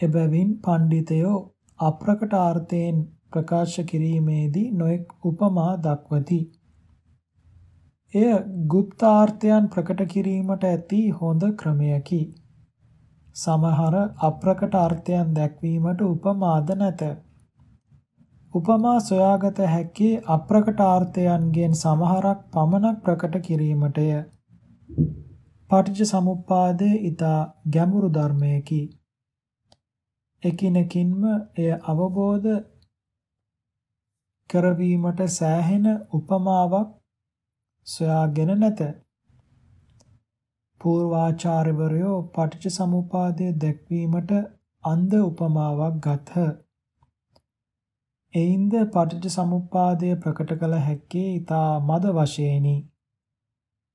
එබැවින් පඬිතයෝ අප්‍රකට අර්ථයෙන් ප්‍රකාශ කිරීමේදී නොඑක් උපමා දක්වති. එය গুপ্তাර්ථයන් ප්‍රකට කිරීමට ඇති හොඳ ක්‍රමයකි. සමහර අප්‍රකට අර්ථයන් දැක්වීමට උපමාද නැත. උපමා සොයාගත හැක්කේ අප්‍රකටාර්ථයන්ගෙන් සමහරක් පමණක් ප්‍රකට කිරීමටය. පටිච්ච සමුප්පාදයේ ඊතා ගැඹුරු ධර්මයකි. එකිනෙකින්ම එය අවබෝධ කරවීමට සෑහෙන උපමාවක් සොයාගෙන නැත. පූර්වාචාර්යවරයෝ පටිච්ච සමුපාදය දැක්වීමට අන්ධ උපමාවක් ගත්හ. එයින්ද පටිච්ච සමුප්පාදය ප්‍රකට කළ හැක්කේ ඊතා මද වශයෙනි.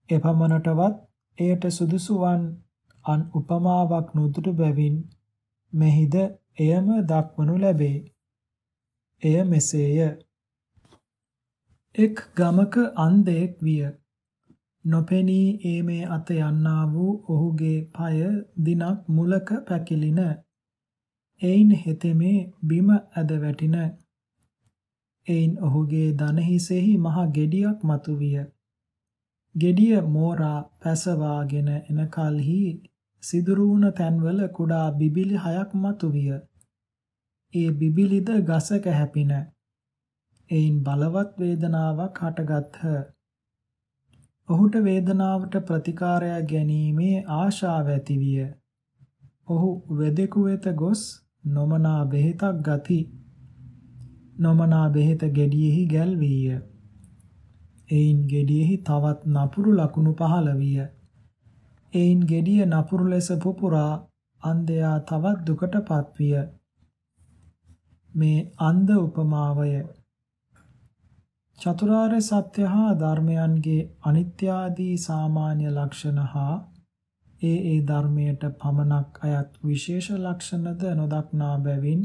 එපමණටවත් එයට සුදුසු වන් අන් උපමාවක් නොදුටු බැවින් මෙහිද එයම දක්වනු ලැබේ. එය මෙසේය. එක් ගමක අන්ධයෙක් විය. නොපෙනී ඒමේ අත යන්නා වූ ඔහුගේ পায় දිනක් මුලක පැකිලින. එයින් හෙතෙමේ බිම ඇද වැටින. එයින් ඔහුගේ දනහිසෙහි මහ ගෙඩියක් මතුවිය. ගෙඩිය මෝරා පැසවාගෙන එන කලෙහි සිදුරුවන තැන්වල කුඩා බිබිලි හයක් මතුවිය. ඒ බිබිලිද ගසක හැපින. එයින් බලවත් වේදනාවක් හටගත්හ. ඔහුට වේදනාවට ප්‍රතිකාරය ගැනීමේ ආශාව ඇතිවිය. ඔහු වෙදෙකු වෙත ගොස් නොමනා බෙහෙතක් ගති. නොමනා බෙහෙත gediyehi ගැල්වීය. එයින් gediyehi තවත් නපුරු ලකුණු පහළ විය. එයින් gediye නපුරු ලෙස පුපුරා අන්ධයා තවත් දුකටපත් විය. මේ අන්ධ උපමාවය චතුරාර්ය සත්‍ය හා ධර්මයන්ගේ අනිත්‍ය ආදී සාමාන්‍ය ලක්ෂණ හා ඒ ඒ ධර්මයට පමණක් අයත් විශේෂ ලක්ෂණද නොදක්නා බැවින්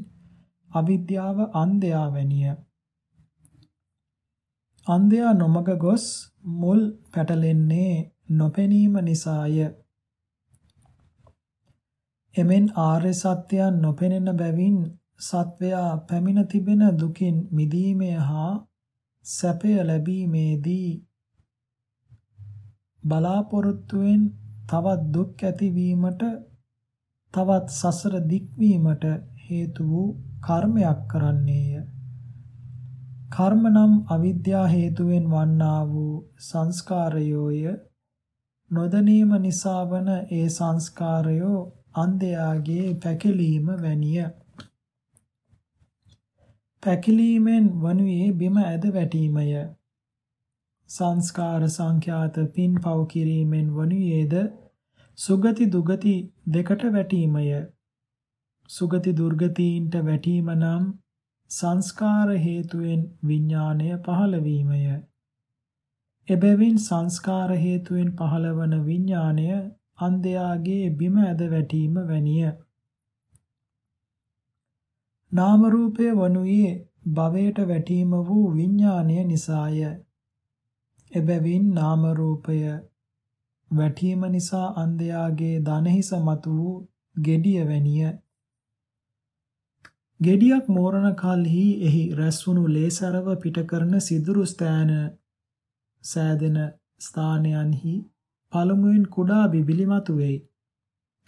අවිද්‍යාව අන්ධයා වැනිය. අන්ධයා නොමග ගොස් මුල් පැටලෙන්නේ නොපෙනීම නිසාය. එමෙන් ආර්ය සත්‍යයන් නොපෙනෙන බැවින් සත්වයා පැමිණ තිබෙන දුකින් මිදීමේ හා සැපය ලැබීමේදී බලාපොරොත්තුවෙන් තවත් දුක් ඇතිවීමට තවත් සසර දික්වීමට හේතු වූ කර්මයක් කරන්නේය. කර්ම නම් අවිද්‍යා හේතුවෙන් වන්නා වූ සංස්කාරයෝය නොදැනීම නිසා වන ඒ සංස්කාරයෝ අන්ධයාගේ පැකිලීම වැනිය. පැකිලීමෙන් වනුයේ බිම ඇද වැටීමය. සංස්කාර සංඛ්‍යාත පින් පව් කිරීමෙන් වනුයේද සුගති දුගති දෙකට වැටීමය. සුගති දුර්ගතීන්ට වැටීම නම් සංස්කාර හේතුවෙන් විඥාණය පහළ වීමය. එබැවින් සංස්කාර හේතුවෙන් පහළවන විඥාණය අන්ධයාගේ බිම ඇද වැටීම වැනිය. නාම රූපය වනුයේ භවයට වැටීම වූ විඥානය නිසාය. එබැවින් නාම රූපය වැටීම නිසා අන්ධයාගේ දනහිස මතු වූ gediya වැනිය. Gediyak මෝරණ කලෙහි එහි රැස්වුණු ලේසරව පිට කරන සිදුරු ස්ථාන සෑදෙන ස්ථානයන්හි පළමුවෙන් කුඩා බිබිලි මතුවේයි.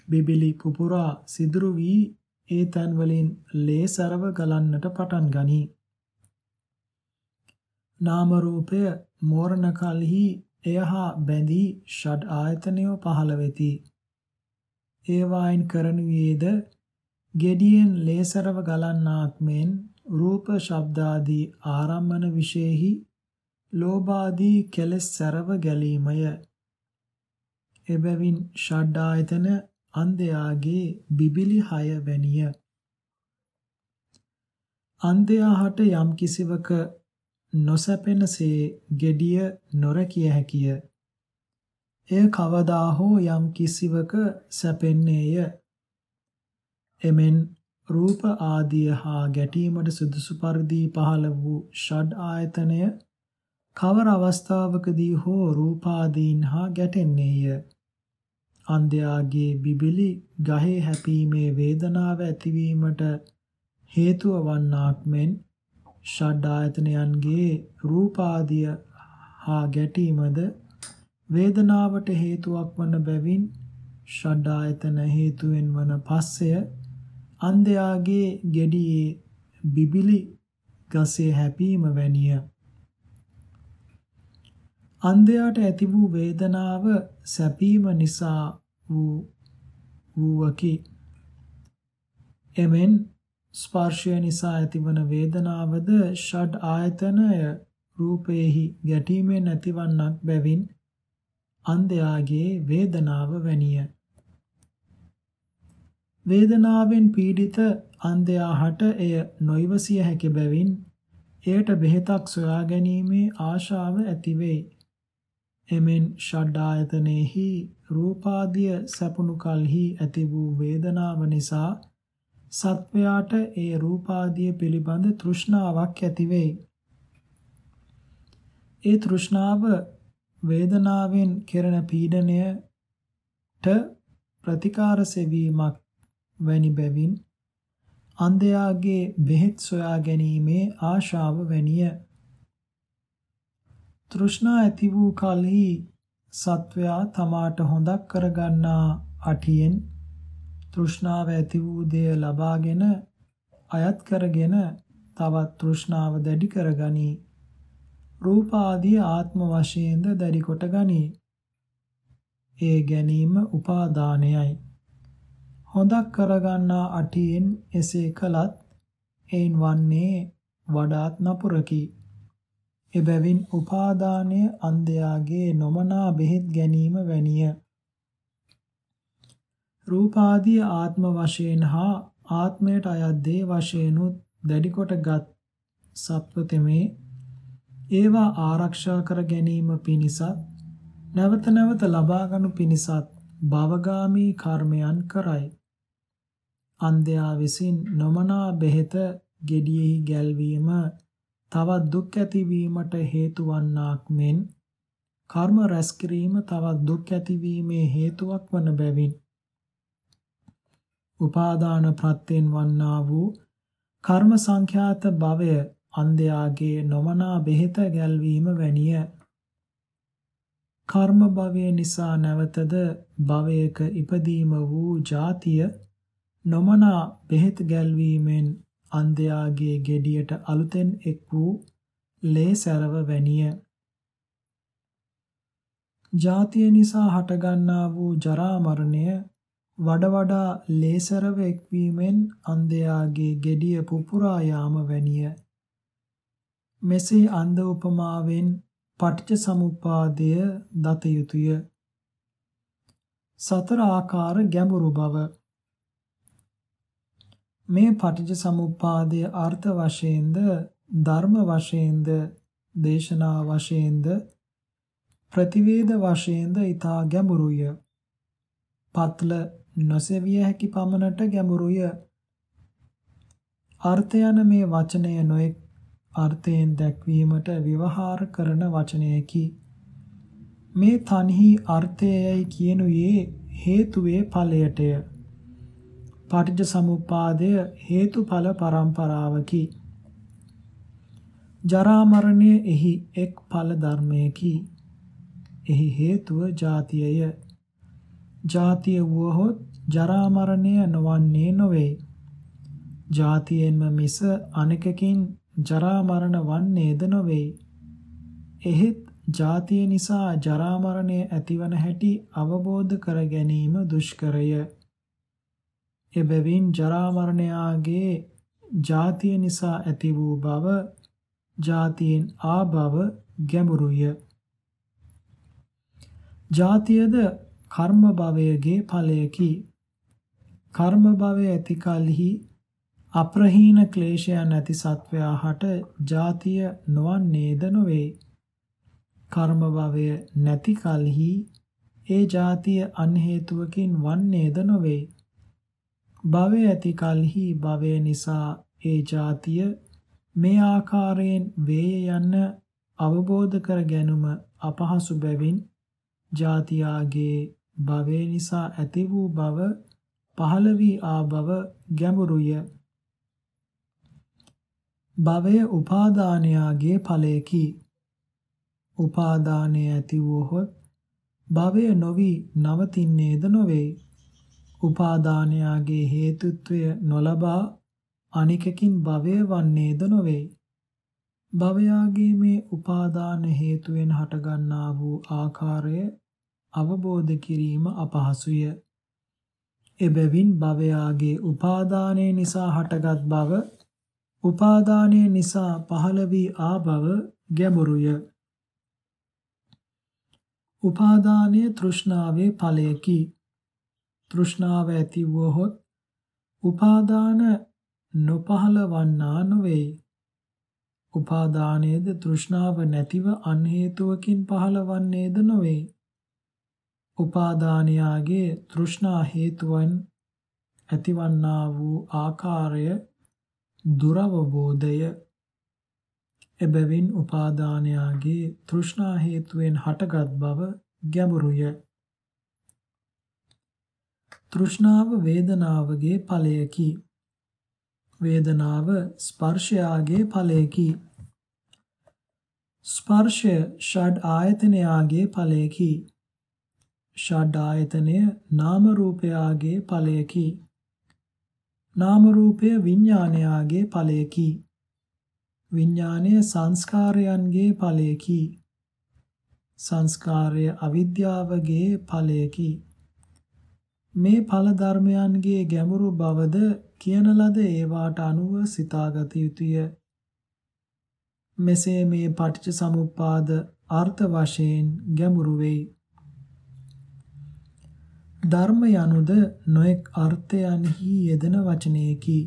බිබිලි පුපුරා සිදුරු වී ඒ තැන් වලින් ලේසරව ගලන්නට පටන් ගනී. නාම රූපය මෝරණ කලෙහි එය හා බැඳී ෂඩ් ආයතනය පහළ වෙති. ඒවායින් කරනුයේද gediyen ලේසරව ගලන්නාක් මෙන් රූප ශබ්දාදී ආරම්මන විශේෂෙහි ලෝභාදී කෙලෙස් සරව ගැලීමය. එබැවින් ෂඩ් ආයතන අන්ධයාගේ බිබිලි හය වැනිය. අන්ධයාට යම් කිසිවක නොසැපෙනසේ gediya නොරකිය හැකිය. එය කවදා හෝ යම් කිසිවක සැපෙන්නේය. එමෙන් රූප ආදිය හා ගැටීමට සුදුසු පරිදි පහළ වූ ෂඩ් ආයතනය කවර අවස්ථාවකදී හෝ රූපාදීන් හා ගැටෙන්නේය. අන්ධයාගේ බිබිලි ගහේ හැපීමේ වේදනාව ඇතිවීමට හේතුව වන්නාක් මෙන් ෂඩ් ආයතනයන්ගේ රූපාදිය හා ගැටීමද වේදනාවට හේතුවක් වන බැවින් ෂඩ් ආයතන හේතුවෙන් වන පස්සය අන්ධයාගේ gediye බිබිලි ගසේ හැපීම වැනිය අන්ධයාට ඇති වූ වේදනාව සැපීම නිසා වූ වූවකි. එමෙන් ස්පර්ශය නිසා ඇතිවන වේදනාවද ෂඩ් ආයතනය රූපේහි ගැටීමෙන් ඇතිවන්නක් බැවින් අන්ධයාගේ වේදනාව වැනිය. වේදනාවෙන් පීඩිත අන්ධයාට එය නොයිවසිය හැකි බැවින් එයට බෙහෙතක් සොයා ගැනීමේ ආශාව ඇති වෙයි. එමෙන් ෂඩ්ආයතනෙහි රූපාදිය සැපුණු කලෙහි ඇති වූ වේදනාව නිසා සත්වයාට ඒ රූපාදිය පිළිබඳ තෘෂ්ණාවක් ඇති වෙයි. ඒ තෘෂ්ණාව වේදනාවෙන් කෙරෙන පීඩනයට ප්‍රතිකාර සෙවීමක් වැනි බැවින් අන්ධයාගේ බෙහෙත් සොයා ගැනීමේ ආශාව වැනිය. තෘෂ්ණා ඇති වූ කලෙහි සත්වයා තමාට හොඳක් කරගන්නා අටියෙන් තෘෂ්ණාව ඇති වූ දෙය ලබාගෙන අයත් කරගෙන තවත් තෘෂ්ණාව දැඩි කරගනී. රූප ආදී ආත්ම වශයෙන්ද දැඩි කොට ගනී. ඒ ගැනීම උපාදානයයි. හොඳක් කරගන්නා අටියෙන් එසේ කලත් එයින් වන්නේ වඩාත් නපුරකි එබැවින් උපාදානය අන්ධයාගේ නොමනා බෙහෙත් ගැනීම වැනිය. රූපාදී ආත්ම වශයෙන් හා ආත්මයට අයත් දේ වශයෙන්ුත් දැඩි කොටගත් සත්වතෙමේ ඒවා ආරක්ෂා කර ගැනීම පිණිසත් නැවත නැවත ලබා ගනු පිණිසත් භවගාමී කර්මයන් කරයි. අන්ධයා විසින් නොමනා බෙහෙත gediyehi ගැල්වීම තවත් දුක් ඇතිවීමට හේතු වන්නාක් මෙන් කර්ම රැස් කිරීම තවත් දුක් ඇතිවීමේ හේතුවක් වන බැවින් උපාදාන ප්‍රත්‍යයෙන් වන්නා වූ කර්ම සංඛ්‍යාත භවය අන්ධයාගේ නොමනා බෙහෙත ගැල්වීම වැනිය. කර්ම භවය නිසා නැවතද භවයක ඉපදීම වූ ಜಾතිය නොමනා බෙහෙත් ගැල්වීමෙන් අන්ධයාගේ gediයට අලුතෙන් එක් වූ ලේ සැරව වැනිය. ජාතිය නිසා හටගන්නා වූ ජරා මරණය වඩ වඩා ලේසරව එක්වීමෙන් අන්ධයාගේ gediය පුපුරා යාම වැනිය. මෙසේ අන්ධ උපමාවෙන් පටිච්ච සමුප්පාදය දත යුතුය. සතර ආකාර ගැඹුරු බව මේ පටිච්ච සමුප්පාදයේ අර්ථ වශයෙන්ද ධර්ම වශයෙන්ද දේශනා වශයෙන්ද ප්‍රතිවේද වශයෙන්ද ඊතා ගැඹුරුය. පත්ල නොසෙවිය හැකි පමණට ගැඹුරුය. අර්ථ යන මේ වචනය නොඑක් අර්ථයෙන් දැක්වීමට විවහාර කරන වචනයකි. මේ තන්හි අර්ථයයි කියනුයේ හේතුවේ ඵලයටය. පටිච්ච සමුප්පාදය හේතුඵල පරම්පරාවකි. ජරා මරණය එහි එක් ඵල ධර්මයකි. එහි හේතුව ජාතියය. ජාතිය වුවහොත් ජරා මරණය නොවන්නේ නොවේ. ජාතියෙන්ම මිස අනෙකකින් ජරා මරණ වන්නේද නොවේ. එහෙත් ජාතිය නිසා ජරා මරණය ඇතිවන හැටි අවබෝධ කර ගැනීම දුෂ්කරය. එබැවින් ජරා මරණයාගේ ජාතිය නිසා ඇති වූ බව ජාතියෙන් ආභව ගැඹුරුය. ජාතියද කර්ම භවයේගේ ඵලයකි. කර්ම භවය ඇති කලෙහි අප්‍රහීන ක්ලේශයන් ඇති සත්වයා හට ජාතිය නොවන්නේද නොවේ. කර්ම භවය නැති කලෙහි ඒ ජාතිය අන් හේතුවකින් වන්නේද නොවේ. භවය ඇති කලෙහි භවය නිසා ඒ ජාතිය මේ ආකාරයෙන් වේය යන්න අවබෝධ කර ගැනීම අපහසු බැවින් ජාතියාගේ භවය නිසා ඇති වූ බව පහළ වී ආ බව ගැඹුරුය. භවය උපාදානයාගේ ඵලයකි. උපාදානය ඇති වූහොත් භවය නොවි නවතින්නේද නොවේ. උපාදානයාගේ හේතුත්වය නොලබා අනිකකින් භවය වන්නේද නොවේ. භවයාගේ මේ උපාදාන හේතුවෙන් හටගන්නා වූ ආකාරය අවබෝධ කිරීම අපහසුය. එබැවින් භවයාගේ උපාදානය නිසා හටගත් බව උපාදානය නිසා පහළ වී ආ බව ගැඹුරුය. උපාදානය තෘෂ්ණාවේ ඵලයකි. තෘෂ්ණාව ඇති වූහොත් උපාදාන නොපහළ වන්නා නොවේ. උපාදානයේද තෘෂ්ණාව නැතිව අන් හේතුවකින් පහළවන්නේද නොවේ. උපාදානයාගේ තෘෂ්ණා හේතුවන් ඇතිවන්නා වූ ආකාරය දුරවබෝධය එබැවින් උපාදානයාගේ තෘෂ්ණා හේතුවෙන් හටගත් බව ගැඹුරුය. තෘෂ්ණාව වේදනාවගේ ඵලයකි. වේදනාව ස්පර්ශයාගේ ඵලයකි. ස්පර්ශය ෂඩ් ආයතනයාගේ ඵලයකි. ෂඩ් ආයතනය නාම රූපයාගේ ඵලයකි. නාම රූපය විඥානයාගේ ඵලයකි. විඥානය සංස්කාරයන්ගේ ඵලයකි. සංස්කාරය අවිද්‍යාවගේ ඵලයකි. මේ ඵල ධර්මයන්ගේ ගැඹුරු බවද කියන ලද ඒවාට අනුව සිතාගත යුතුය. මෙසේ මේ පටිච්ච සමුප්පාද අර්ථ වශයෙන් ගැඹුරු වෙයි. ධර්ම යනුද නොඑක් අර්ථයන්හි යෙදෙන වචනයකි.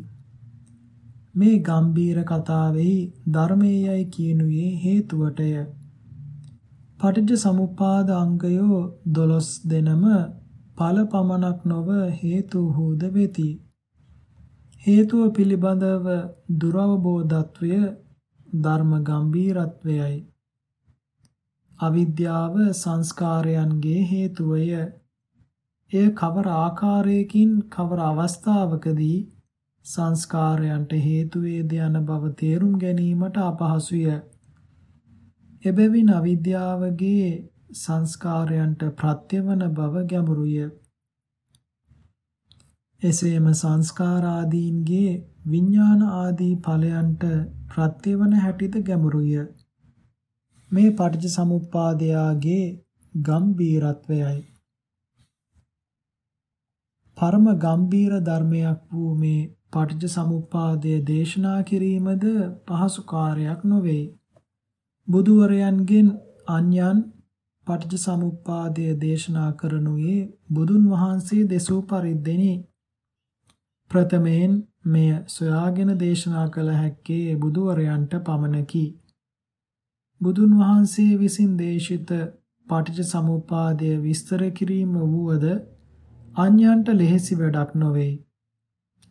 මේ ගම්බීර කතාවෙහි ධර්මයේයි කියනුයේ හේතුවටය. පටිච්ච සමුප්පාද අංගයෝ 12 දෙනම ඵල පමණක් නොව හේතුහුද වෙති. හේතුව පිළිබඳව දුරවබෝධත්වය ධර්ම ගම්බීරත්වයයි. අවිද්‍යාව සංස්කාරයන්ගේ හේතුවය. එය කවර ආකාරයකින් කවර අවස්ථාවකදී සංස්කාරයන්ට හේතු වේද යන බව තේරුම් ගැනීමට අපහසුය. එබැවින් අවිද්‍යාවගේ සංස්කාරයන්ට ප්‍රත්‍යවන බව ගැඹුරුය. එසේම සංස්කාරාදීන්ගේ විඥාන ආදී ඵලයන්ට ප්‍රත්‍යවන හැටිද ගැඹුරුය. මේ පටිච්ච සමුප්පාදයාගේ ගම්බීරත්වයයි. පරම ගම්බීර ධර්මයක් වූ මේ පටිච්ච සමුප්පාදය දේශනා කිරීමද පහසු කාර්යයක් නොවේ. බුදුවරයන්ගෙන් අන්‍යයන් පටිච්ච සමුප්පාදය දේශනා කරනුයේ බුදුන් වහන්සේ දෙසූ පරිද්දෙනි. ප්‍රථමයෙන් මෙය සොයාගෙන දේශනා කළ හැක්කේ බුදුවරයන්ට පමණකි. බුදුන් වහන්සේ විසින් දේශිත පටිච්ච සමුප්පාදය විස්තර කිරීම වුවද අන්‍යයන්ට ලෙහෙසි වැඩක් නොවේ.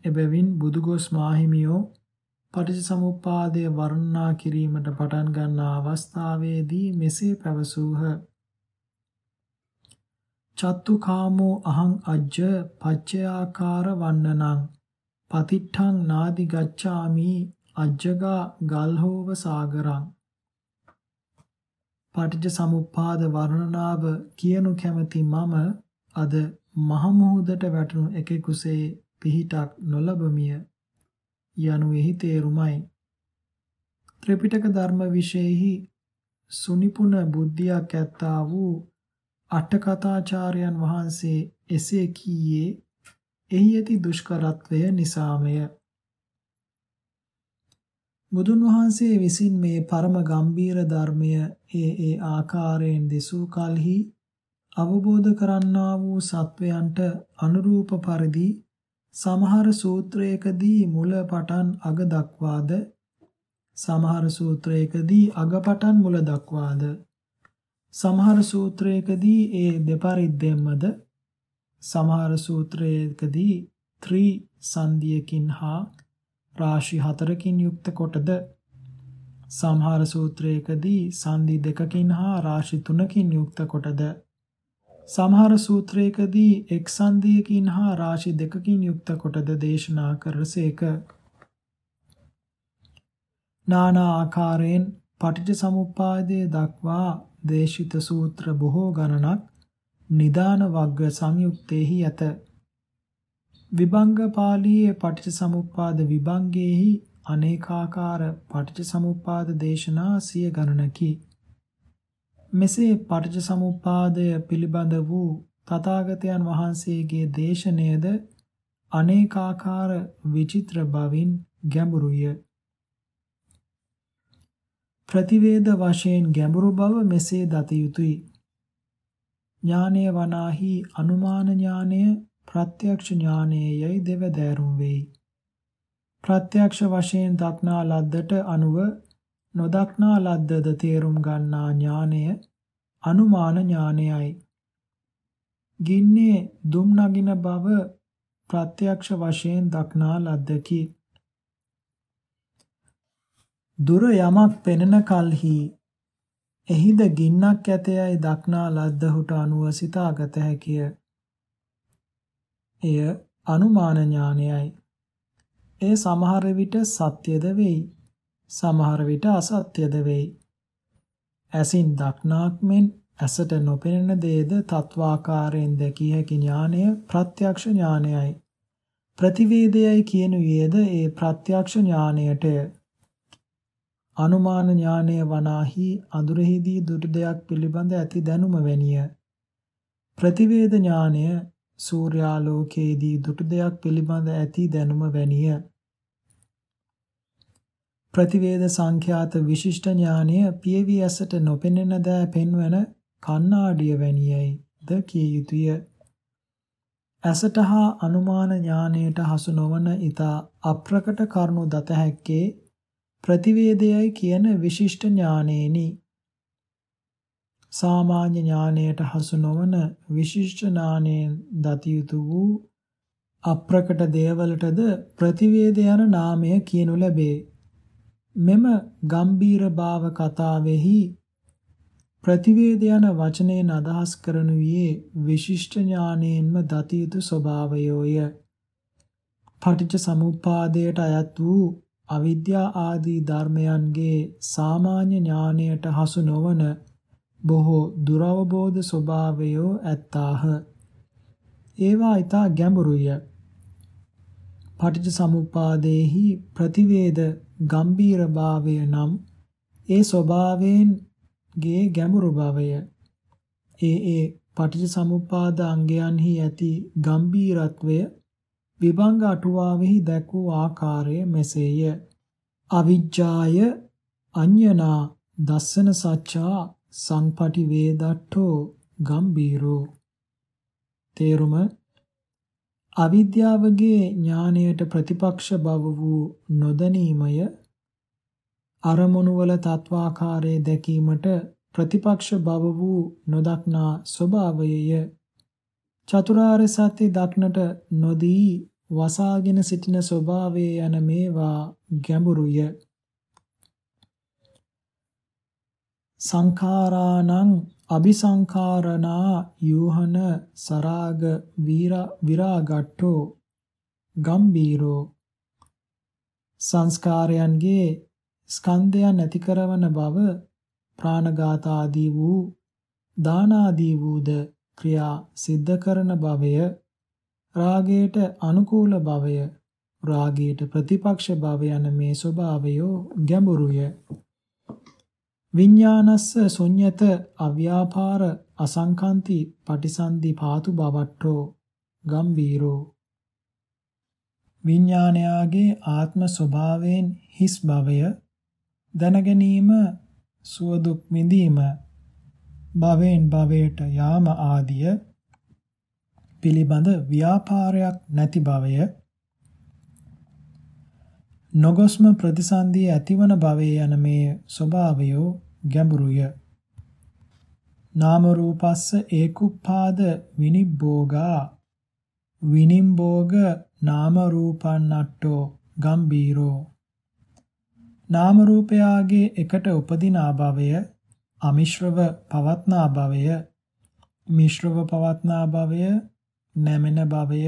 එබැවින් බුදුගොස් මාහිමියෝ පටිච්ච සමුප්පාදය වර්ණනා කිරීමට පටන් ගන්නා අවස්ථාවේදී මෙසේ පැවසූහ. චත්තුකාමෝ අහං අජ්ජ පච්චයාකාර වන්නනං. පතිට්ඨං නාදි ගච්ඡාමි අජ්ජගා ගල්හෝව සාගරං. පටිච්ච සමුප්පාද වර්ණනාව කියනු කැමති මම අද මහමුහුදට වැටුණු එකෙකුසේ පිහිටක් නොලබමිය යනු එහි තේරුමයි. ත්‍රිපිටක ධර්ම විශේෂෙහි සුනිපුන බුද්ධියක් ඇත්තා වූ අටකථාචාර්යයන් වහන්සේ එසේ කීයේ එහි ඇති දුෂ්කරත්වය නිසාමය. බුදුන් වහන්සේ විසින් මේ පරම ගම්බීර ධර්මය ඒ ඒ ආකාරයෙන් දෙසූ කලෙහි අවබෝධ කරන්නා වූ සත්වයන්ට අනුරූප පරිදි සමහර සූත්‍රයකදී මුල පටන් අග දක්වාද? සමහර සූත්‍රයකදී අග පටන් මුල දක්වාද? සමහර සූත්‍රයකදී ඒ දෙපරිද්දෙන්මද සමහර සූත්‍රයකදී ත්‍රි සංදියකින් හා රාශි හතරකින් යුක්ත කොටද? සමහර සූත්‍රයකදී සංදි දෙකකින් හා රාශි තුනකින් යුක්ත කොටද? සමහර සූත්‍රයකදී එක් සංදියකින් හා රාශි දෙකකින් යුක්ත කොටද දේශනා කරසේක නානා ආකාරයෙන් පටිච්ච සමුප්පාදයේ දක්වා දේශිත සූත්‍ර බොහෝ ගණනක් නිදාන වග්ග සංයුක්තේහි ඇත විභංග පාළියේ පටිච්චසමුප්පාද විභංගයේහි අනේකාකාර පටිච්චසමුප්පාද දේශනා සිය ගණනකි. මෙසේ පටිච්චසමුප්පාදය පිළිබඳ වූ තථාගතයන් වහන්සේගේ දේශනයද අනේකාකාර විචිත්‍ර බවින් ගැඹුරුය. ප්‍රතිවේද වශයෙන් ගැඹුරු බව මෙසේ දත යුතුය. ඥානය වනාහි අනුමාන ඥානය ප්‍රත්‍යක්ෂ ඥානයේයි දෙවදෑරුම් වෙයි. ප්‍රත්‍යක්ෂ වශයෙන් දක්නා ලද්දට අනුව නොදක්නා ලද්දද තේරුම් ගන්නා ඥානය අනුමාන ඥානයයි. ගින්නේ දුම් නගින බව ප්‍රත්‍යක්ෂ වශයෙන් දක්නා ලද්දකි. දුර යමක් පෙනෙන කලෙහි එහිද ගින්නක් ඇතයයි දක්නා ලද්දහුට අනුව සිතාගත හැකිය. එය අනුමාන ඥානයයි. ඒ සමහර විට සත්‍යද වෙයි. සමහර විට අසත්‍යද වෙයි. ඇසින් දක්නාක් මෙන් ඇසට නොපෙනෙන දේද තත්වාකාරයෙන් දැකිය හැකි ඥානය ප්‍රත්‍යක්ෂ ඥානයයි. ප්‍රතිවේදයයි කියනුයේද ඒ ප්‍රත්‍යක්ෂ ඥානයටය. අනුමාන ඥානය වනාහි අඳුරෙහිදී දුටු දෙයක් පිළිබඳ ඇති දැනුම වැනිය. ප්‍රතිවේද ඥානය සූර්යාලෝකයේදී දුටු දෙයක් පිළිබඳ ඇති දැනුම වැනිය. ප්‍රතිවේද සංඛ්‍යාත විශිෂ්ට ඥානය පියවි ඇසට නොපෙනෙන දෑ පෙන්වන කණ්ණාඩිය වැනියයි ද කිය යුතුය. ඇසට හා අනුමාන ඥානයට හසු නොවන ඊතා අප්‍රකට කරුණු දත හැක්කේ ප්‍රතිවේදයයි කියන විශිෂ්ට ඥානේනි. සාමාන්‍ය ඥානයට හසු නොවන විශිෂ්ට ඥානයෙන් දතියුතු වූ අප්‍රකට දේවලටද ප්‍රතිවේද යන නාමය කියනු ලැබේ. මෙම ගම්බීර භාව කතාවෙහි ප්‍රතිවේද යන වචනයෙන් අදහස් කරනුයේ විශිෂ්ට ඥානයෙන්ම දතියුතු ස්වභාවයෝය. පටිච්ච සමුප්පාදයට අයත් වූ අවිද්‍යා ආදී ධර්මයන්ගේ සාමාන්‍ය ඥානයට හසු නොවන බොහෝ දුරවබෝධ ස්වභාවයෝ ඇත්තාහ. ඒවා ඊතා ගැඹුරුය. පටිච්ච සමුප්පාදේහි ප්‍රතිවේද ගම්බීර භාවය නම් ඒ ස්වභාවයෙන් ගේ ගැඹුරු භාවය. ඒ ඒ පටිච්ච සමුප්පාද අංගයන්හි ඇති ගම්බීරත්වය විභංග අටුවාවෙහි දැක්වූ ආකාරය මෙසේය. අවිජ්ජාය අඤ්ඤනා දස්සන සච්චා සංපටි වේදට්ඨෝ ගම්බීරෝ. තේරුම අවිද්‍යාවගේ ඥානයට ප්‍රතිපක්ෂ බව වූ නොදැනීමය. අරමුණු වල තත්වාකාරයේ දැකීමට ප්‍රතිපක්ෂ බව වූ නොදක්නා ස්වභාවයය. චතුරාර්ය සත්‍ය දක්නට නොදී වසාගෙන සිටින ස්වභාවය යන මේවා ගැඹුරුය. සංඛාරාණං අபிසංඛාරණා යෝහන සරාග විරාගට්ඨෝ ගම්බීරෝ. සංස්කාරයන්ගේ ස්කන්ධයන් ඇති කරවන බව ප්‍රාණඝාත ආදී වූ දාන ආදී වූද ක්‍රියා සිද්ධ කරන භවය රාගයට අනුකූල භවය රාගයට ප්‍රතිපක්ෂ භව යන මේ ස්වභාවයෝ ගැඹුරුය. විඥානස්ස ශුඤ්‍යත අව්‍යාපාර අසංකාන්ති පටිසන්ධි පාතු බවට්ටෝ ගම්බීරෝ විඥානයාගේ ආත්ම ස්වභාවයෙන් හිස් භවය දැනගැනීම සුවදුක් විඳීම භවෙන් භවයට යාම ආදිය පිළිබඳ ව්‍යාපාරයක් නැති භවය නොගොස්ම ප්‍රතිසන්දිය ඇතිවන භවයේ යන මේ ස්වභාවය ගැඹුරුය. නාම රූපස්ස ඒකුප්පාද විනිබ්බෝගා විනිම්බෝග නාම රූපන්නට්ටෝ ගම්බීරෝ. නාම රූපයාගේ එකට උපදිනා භවය අමිශ්‍රව පවත්නා භවය මිශ්‍රව පවත්නා භවය නැමෙන භවය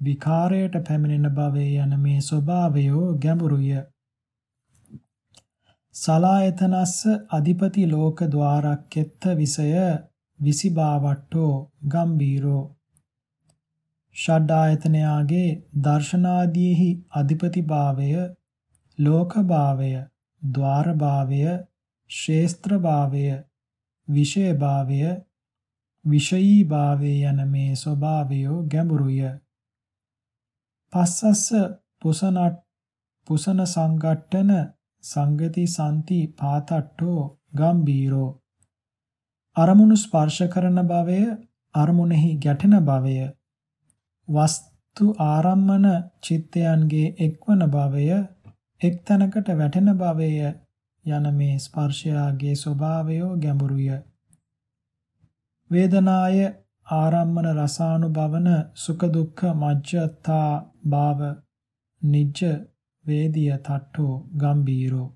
විකාරයට පැමිණෙන භවය යන මේ ස්වභාවය ගැඹුරුය. සලායතනස්ස අධිපති ලෝක ద్వාරක්කෙත්ත විසය විසිබාවට්ටෝ ගම්බීරෝ ෂඩ්ඩායතනයාගේ දර්ශනාදීහි අධිපතිභාවය ලෝකභාවය ద్వාරභාවය ශේස්ත්‍රභාවය විෂයභාවය විෂයීභාවය යන මේ ස්වභාවය ගැඹුරුය. පස්සස්ස පුසනට් පුසන සංගට්ටන සංගති සම්ති පාතට්ටෝ ගම්බීරෝ. අරමුණු ස්පර්ශ කරන භවය අරමුණෙහි ගැටෙන භවය වස්තු ආරම්මන චිත්තයන්ගේ එක්වන භවය එක් තැනකට වැටෙන භවය යන මේ ස්පර්ශයාගේ ස්වභාවය ගැඹුරුය. වේදනාය ආරම්මන රසානුභවන සුඛ දුක්ඛ මජ්ජත්තා භාව නිජ්ජ වේදිය තට්ඨෝ ගම්බීරෝ.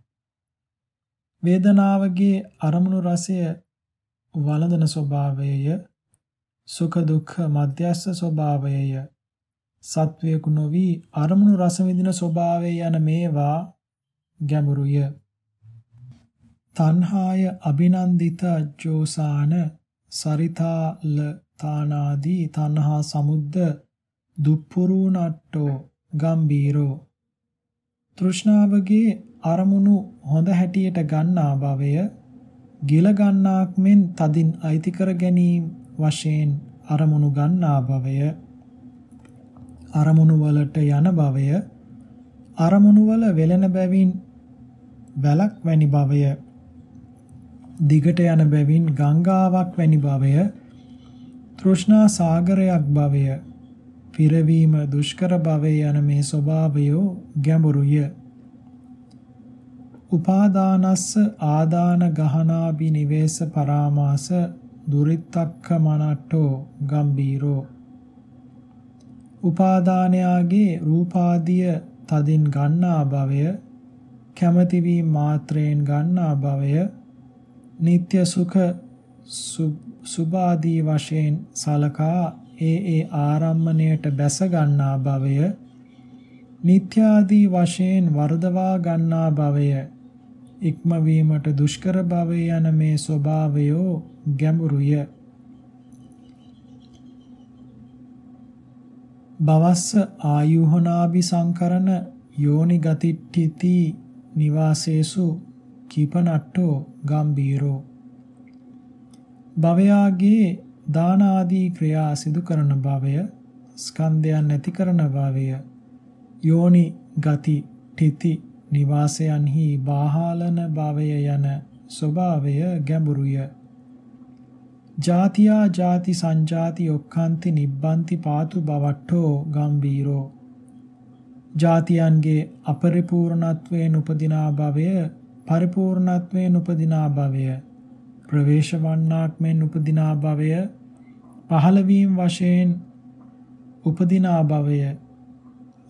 වේදනාවගේ අරමුණු රසය වළඳන ස්වභාවයය සුඛ දුක්ඛ මධ්‍යස්ස ස්වභාවයය සත්වයකු නොවි අරමුණු රස විඳින ස්වභාවය යන මේවා ගැඹුරුය. තණ්හාය අභිනන්දිත ජෝසාන සරිතාල තානාදී තණ්හා සමුද්ද දුප්පුරුණට්ටෝ ගම්බීරෝ. තෘෂ්ණාවගේ අරමුණු හොඳ හැටියට ගන්නා භවය ගිල ගන්නාක් මෙන් තදින් අයිති කර ගැනීම වශයෙන් අරමුණු ගන්නා භවය අරමුණු වලට යන භවය අරමුණු වල වෙලෙන බැවින් වැලක් වැනි භවය දිගට යන බැවින් ගංගාවක් වැනි භවය තෘෂ්ණා සාගරයක් භවය පිරවීම දුෂ්කර භවය යන මේ ස්වභාවය ගැඹුරුය. උපාදානස්ස ආදාන ගහනාබි නිවේස පරාමාස දුරිත්තක්ක මනට්ටෝ ගම්බීරෝ. උපාදානයාගේ රූපාදිය තදින් ගන්නා භවය කැමැති වී මාත්‍රයෙන් ගන්නා භවය නিত্য සුඛ සුභාදී වශයෙන් සලකා ඒ ඒ ආරම්මණයට බැස ගන්නා භවය නිත්‍යාදී වශයෙන් වර්ධවා ගන්නා භවය ඉක්මවීමට දුෂ්කර භවය යන මේ ස්වභාවය ගැඹුරුය. බවස්ස ආයුහනාභි සංකරණ යෝනි ගතිට්ඨිති නිවාසේසු කීපනට්ටෝ ගම්බීරෝ. භවයාගේ දාන ආදී ක්‍රියා සිදු කරන භවය ස්කන්ධයන් නැති කරන භවය යෝනි ගති ඨිති නිවාසයන්හි බාහාලන භවය යන ස්වභාවය ගැඹුරුය. ජාතියා ජාති සංජාති ඔක්칸ති නිබ්බන්ති පාතු බවට්ටෝ ගම්බීරෝ. ජාතියන්ගේ අපරිපූර්ණත්වයෙන් උපදිනා භවය පරිපූර්ණත්වයෙන් උපදිනා භවය ප්‍රවේශ වන්නාක් මෙන් උපදිනා භවය පහළවීම වශයෙන් උපදිනා භවය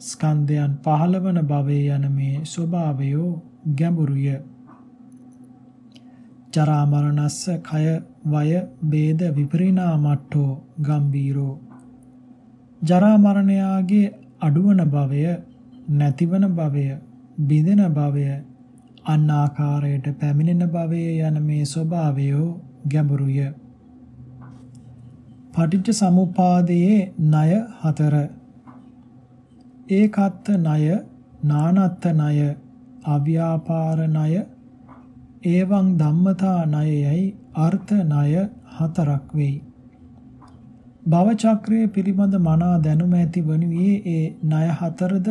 ස්කන්ධයන් පහළවන භවය යන මේ ස්වභාවය ගැඹුරුය. ජරා මරණස්ස කය වය ભેද විපරිණාමට්ඨෝ ගම්බීරෝ. ජරා මරණයාගේ අඩුවන භවය නැතිවන භවය බිඳෙන භවය අන් ආකාරයට පැමිණෙන භවයේ යන මේ ස්වභාවය ගැඹුරුය. පටිච්ච සමුපාදයේ ණය හතර. ඒකත්ත ණය නානත්ත ණය අව්‍යාපාර ණය ඒවං ධම්මතා ණයයි අර්ථ ණය හතරක් වෙයි. භව චක්‍රයේ පිළිබඳ මනා දැනුම ඇති වනුයේ ඒ ණය හතරද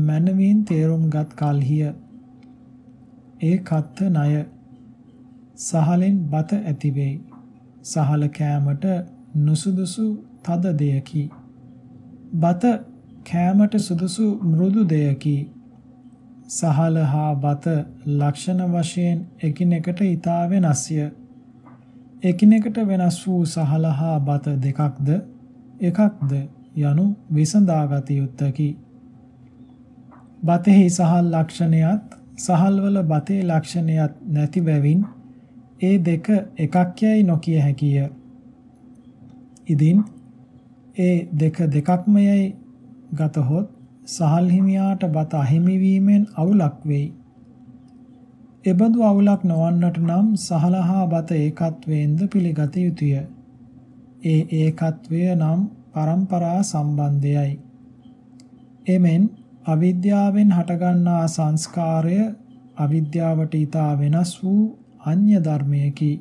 මනමින් තේරුම්ගත් කල්හිය. ඒකත්ත ණය සහලෙන් බත ඇති වෙයි සහල කෑමට නුසුදුසු තද දෙයකි. බත කෑමට සුදුසු මෘදු දෙයකි. සහල හා බත ලක්ෂණ වශයෙන් එකිනෙකට ඊතා වෙනස්ය. එකිනෙකට වෙනස් වූ සහල හා බත දෙකක්ද එකක්ද යනු විසඳාගත යුත්තකි. බතෙහි සහල් ලක්ෂණයත් සහල්වල බතේ ලක්ෂණයත් නැති බැවින් ඒ දෙක එකක් යයි නොකිය හැකිය. ඉදින් ඒ දෙක දෙකක්ම යයි ගතහොත් සහල් හිමියාට බත අහිමි වීමෙන් අවුලක් වෙයි. එබඳු අවුලක් නොවන්නට නම් සහලහා බත ඒකත්වයෙන්ද පිළිගත යුතුය. ඒ ඒකත්වය නම් પરම්පරා සම්බන්ධයයි. එමෙන් අවිද්‍යාවෙන් හටගන්නා සංස්කාරය අවිද්‍යාවට ඊතා වෙනස් වූ අන්‍ය ධර්මයකි.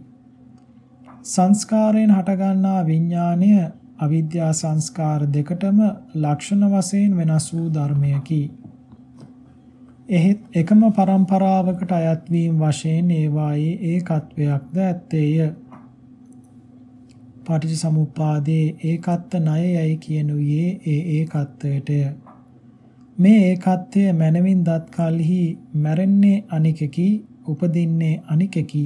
සංස්කාරයෙන් හටගන්නා විඥාණය අවිද්‍යා සංස්කාර දෙකටම ලක්ෂණ වශයෙන් වෙනස් වූ ධර්මයකි. එහෙත් එකම પરම්පරාවකට අයත් වීම වශයෙන් ඒවායේ ඒකත්වයක්ද ඇත්තේය. පටිච්චසමුප්පාදේ ඒකත්ත ණයයි කියනුයේ ඒ ඒකත්වයටය. මේ ඒකත්වය මනමින් දත් කලෙහි මැරෙන්නේ අනිකකි උපදින්නේ අනිකකි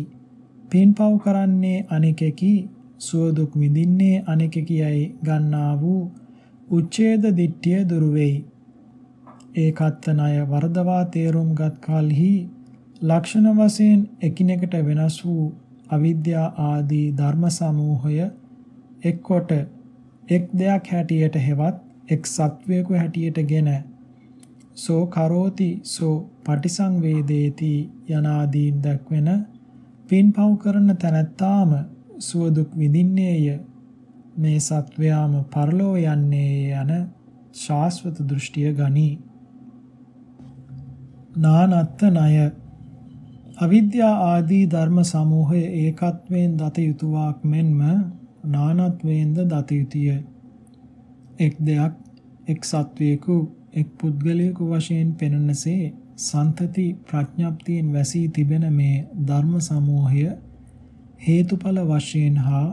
පින්පව් කරන්නේ අනෙකෙකි සුව දුක් විඳින්නේ අනෙකෙකියයි ගන්නා වූ උච්ඡේද දිට්ඨිය දුරු වෙයි. ඒකත් ණය වර්ධවා තේරුම්ගත් කලෙහි ලක්ෂණ වශයෙන් එකිනෙකට වෙනස් වූ අවිද්‍යා ආදී ධර්ම සමූහය එක්කොට එක් දෙයක් හැටියට හෙවත් එක් සත්වයක හැටියටගෙන සෝ කරෝති සෝ පටිසංවේදේති යනාදීන් දක්වන පින්පව් කරන තැනැත්තාම සුව දුක් විඳින්නේය. මේ සත්වයාම පරලෝ යන්නේ යන ශාස්වත දෘෂ්ටිය ගනී. නානත්ත ණය. අවිද්‍යා ආදී ධර්ම සමූහය ඒකත්වයෙන් දත යුතුයක් මෙන්ම නානත්වයෙන්ද දත යුතුය. එක් දෙයක් එක් සත්වයකු එක් පුද්ගලයෙකු වශයෙන් පෙනෙනසේ සන්තති ප්‍රඥප්තියෙන් වැසී තිබෙන මේ ධර්ම සමූහය හේතුඵල වශයෙන් හා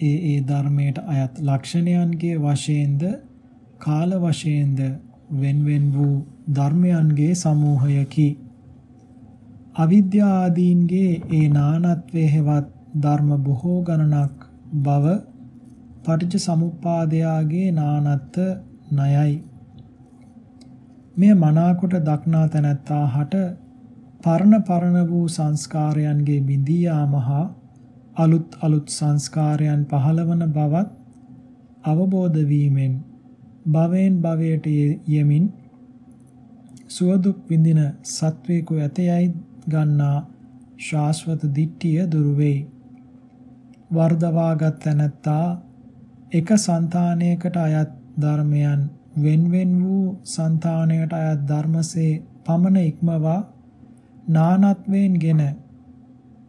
ඒ ඒ ධර්මයට අයත් ලක්ෂණයන්ගේ වශයෙන්ද කාල වශයෙන්ද වෙන්වෙන් වූ ධර්මයන්ගේ සමූහයකි. අවිද්‍යා ආදීන්ගේ ඒ නානත්වයේ හෙවත් ධර්ම බොහෝ ගණනක් බව පටිච්ච සමුප්පාදයාගේ නානත්ත ණයයි. මෙය මනාකොට දක්නා තැනැත්තා හට පරණ පරණ වූ සංස්කාරයන්ගේ බිඳී යාම හා අලුත් අලුත් සංස්කාරයන් පහළවන බවත් අවබෝධ වීමෙන් භවෙන් භවයට යමින් සුවදුක් විඳින සත්වේකු ඇතයයි ගන්නා ශාස්වත දිට්ඨිය දුරු වෙයි. වර්ධවාගත් තැනැත්තා එක సంతානයකට අයත් ධර්මයන් වෙන්වෙන් වූ సంతාණයට අයත් ධර්මසේ පමණ ඉක්මවා නානත්වයෙන්ගෙන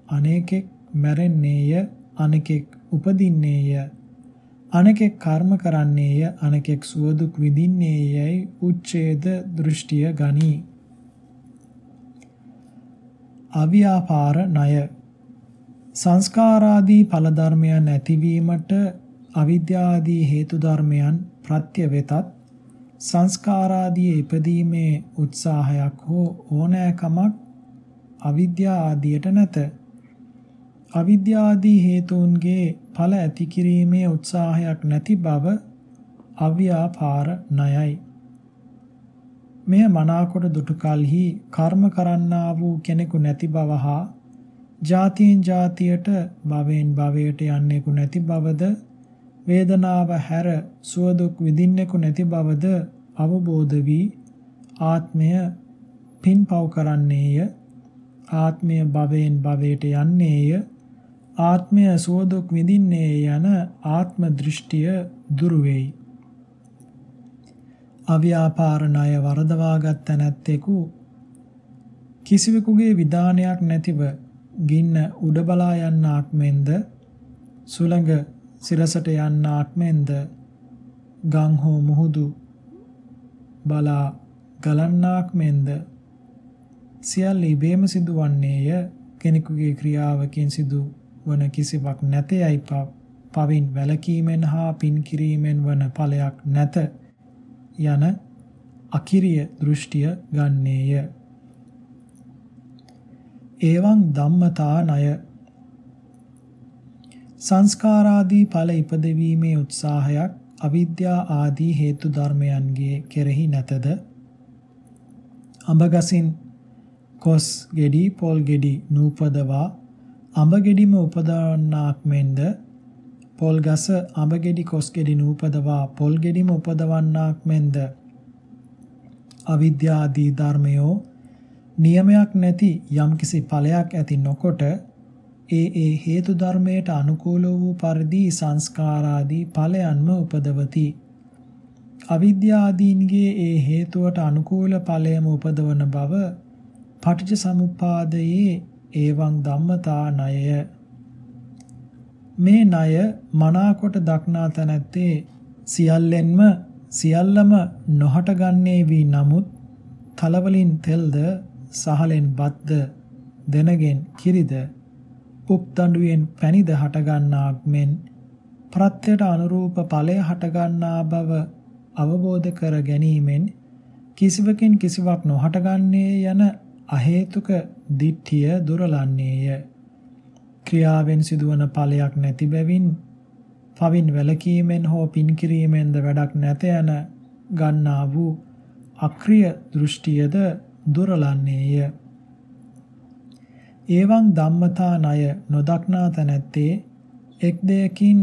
අනේකෙක් මැරෙන්නේය අනෙකෙක් උපදින්නේය අනෙකෙක් කර්ම කරන්නේය අනෙකෙක් සුවදුක් විඳින්නේයයි උච්ඡේද දෘෂ්ටිය ගනී. අව්‍යාපාර ණය. සංස්කාරාදී ඵල ධර්මයන් ඇතිවීමට අවිද්‍යාදී හේතු ධර්මයන් ප්‍රත්‍ය වෙතත් සංස්කාරාදී ඉපදීමේ උත්සාහයක් හෝ ඕනෑකමක් අවිද්‍යා ආදියට නැත. අවිද්‍යාදී හේතුන්ගේ ඵල ඇති කිරීමේ උත්සාහයක් නැති බව අව්‍යාපාර ණයයි. මෙය මනාකොට දුටු කලෙහි කර්ම කරන්නා වූ කෙනෙකු නැති බව හා ජාතියෙන් ජාතියට භවෙන් භවයට යන්නේකු නැති බවද වේදනාව හැර සුව දුක් විඳින්නෙකු නැති බවද අවබෝධ වී ආත්මය පින්පව් කරන්නේය ආත්මය භවයෙන් භවයට යන්නේය ආත්මය සුවදුක් විඳින්නේ යන ආත්ම දෘෂ්ටිය දුරු වෙයි. අව්‍යාපාර ණය වරදවාගත් නැත්තේකු කිසිවෙකුගේ විධානයක් නැතිව ගින්න උඩ බලා යන්නාක් මෙන්ද සුළඟ සිරසට යන්නාක් මෙන්ද ගං හෝ මුහුදු බලා ගලන්නාක් මෙන්ද සියල්ල ඉබේම සිදුවන්නේය කෙනෙකුගේ ක්‍රියාවකින් සිදු වන කිසිවක් නැතේයි පවින් වැළකීමෙන් හා පින් කිරීමෙන් වන ඵලයක් නැත යන අකිරිය දෘෂ්ටිය ගන්නේය. ඒවං ධම්මතා ණය සංස්කාරාදී ඵල ඉපදවීමේ උත්සාහයක් අවිද්‍යා ආදී හේතු ධර්මයන්ගේ කෙරෙහි නැතද? අඹගසින් කොස් ගෙඩි පොල් ගෙඩි නූපදවා අඹ ගෙඩිම උපදවන්නාක් මෙන්ද? පොල් ගස අඹ ගෙඩි කොස් ගෙඩි නූපදවා පොල් ගෙඩිම උපදවන්නාක් මෙන්ද? අවිද්‍යාදී ධර්මයෝ නියමයක් නැති යම්කිසි ඵලයක් ඇති නොකොට ඒ ඒ හේතු ධර්මයට අනුකූල වූ පරිදි සංස්කාරාදී ඵලයන්ම උපදවති. අවිද්‍යාදීන්ගේ ඒ හේතුවට අනුකූල ඵලයම උපදවන බව පටිච්ච සමුප්පාදයේ ඒවං ධම්මතා ණය මේ ණය මනාකොට දක්නා තැනැත්තේ සියල්ලෙන්ම සියල්ලම නොහට ගන්නේ වී නමුත් තලවලින් තෙල්ද සහලෙන් බත්ද දෙනගෙන් කිරිද උක්දඬුවෙන් පැණිද හට ගන්නාක් මෙන් ප්‍රත්‍යයට අනුරූප ඵලය හට ගන්නා බව අවබෝධ කර ගැනීමෙන් කිසිවකින් කිසිවක් නොහට ගන්නේ යන අහේතුක දිට්ඨිය දුරලන්නේය. ක්‍රියාවෙන් සිදුවන ඵලයක් නැති බැවින් පවින් වැළකීමෙන් හෝ පින් කිරීමෙන්ද වැඩක් නැත යන ගන්නා වූ අක්‍රිය දෘෂ්ටියද දුරලන්නේය. ඒවං ධම්මතා ණය නොදක්නා තැනැත්තේ එක් දෙයකින්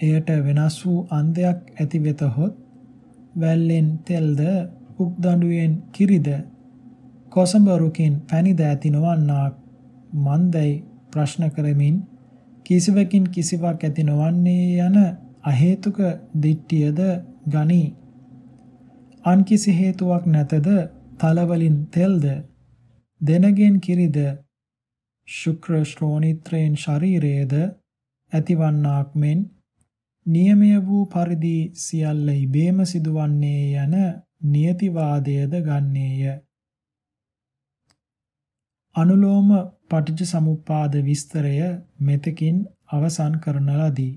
එයට වෙනස් වූ අන්දයක් ඇති වෙතහොත් වැල්ලෙන් තෙල්ද උක්දඬුවෙන් කිරිද කොසඹරුකින් පැණිද ඇති නොවන්නාක් මන්දයි ප්‍රශ්න කරමින් කිසිවකින් කිසිවක් ඇති නොවන්නේ යන අහේතුක දිට්ඨියද ගනි. අන් කිසි හේතුවක් නැතද තලවලින් තෙල්ද දෙනගෙන් කිරිද ශුක්‍ර ශ්‍රෝණිත්‍රයෙන් ශරීරයේද ඇතිවන්නාක් මෙන් නියමය වූ පරිදි සියල්ල ඉබේම සිදුවන්නේ යන නියතිවාදයද ගන්නේය. අනුලෝම පටිච්ච සමුප්පාද විස්තරය මෙතකින් අවසන් කරන ලදී.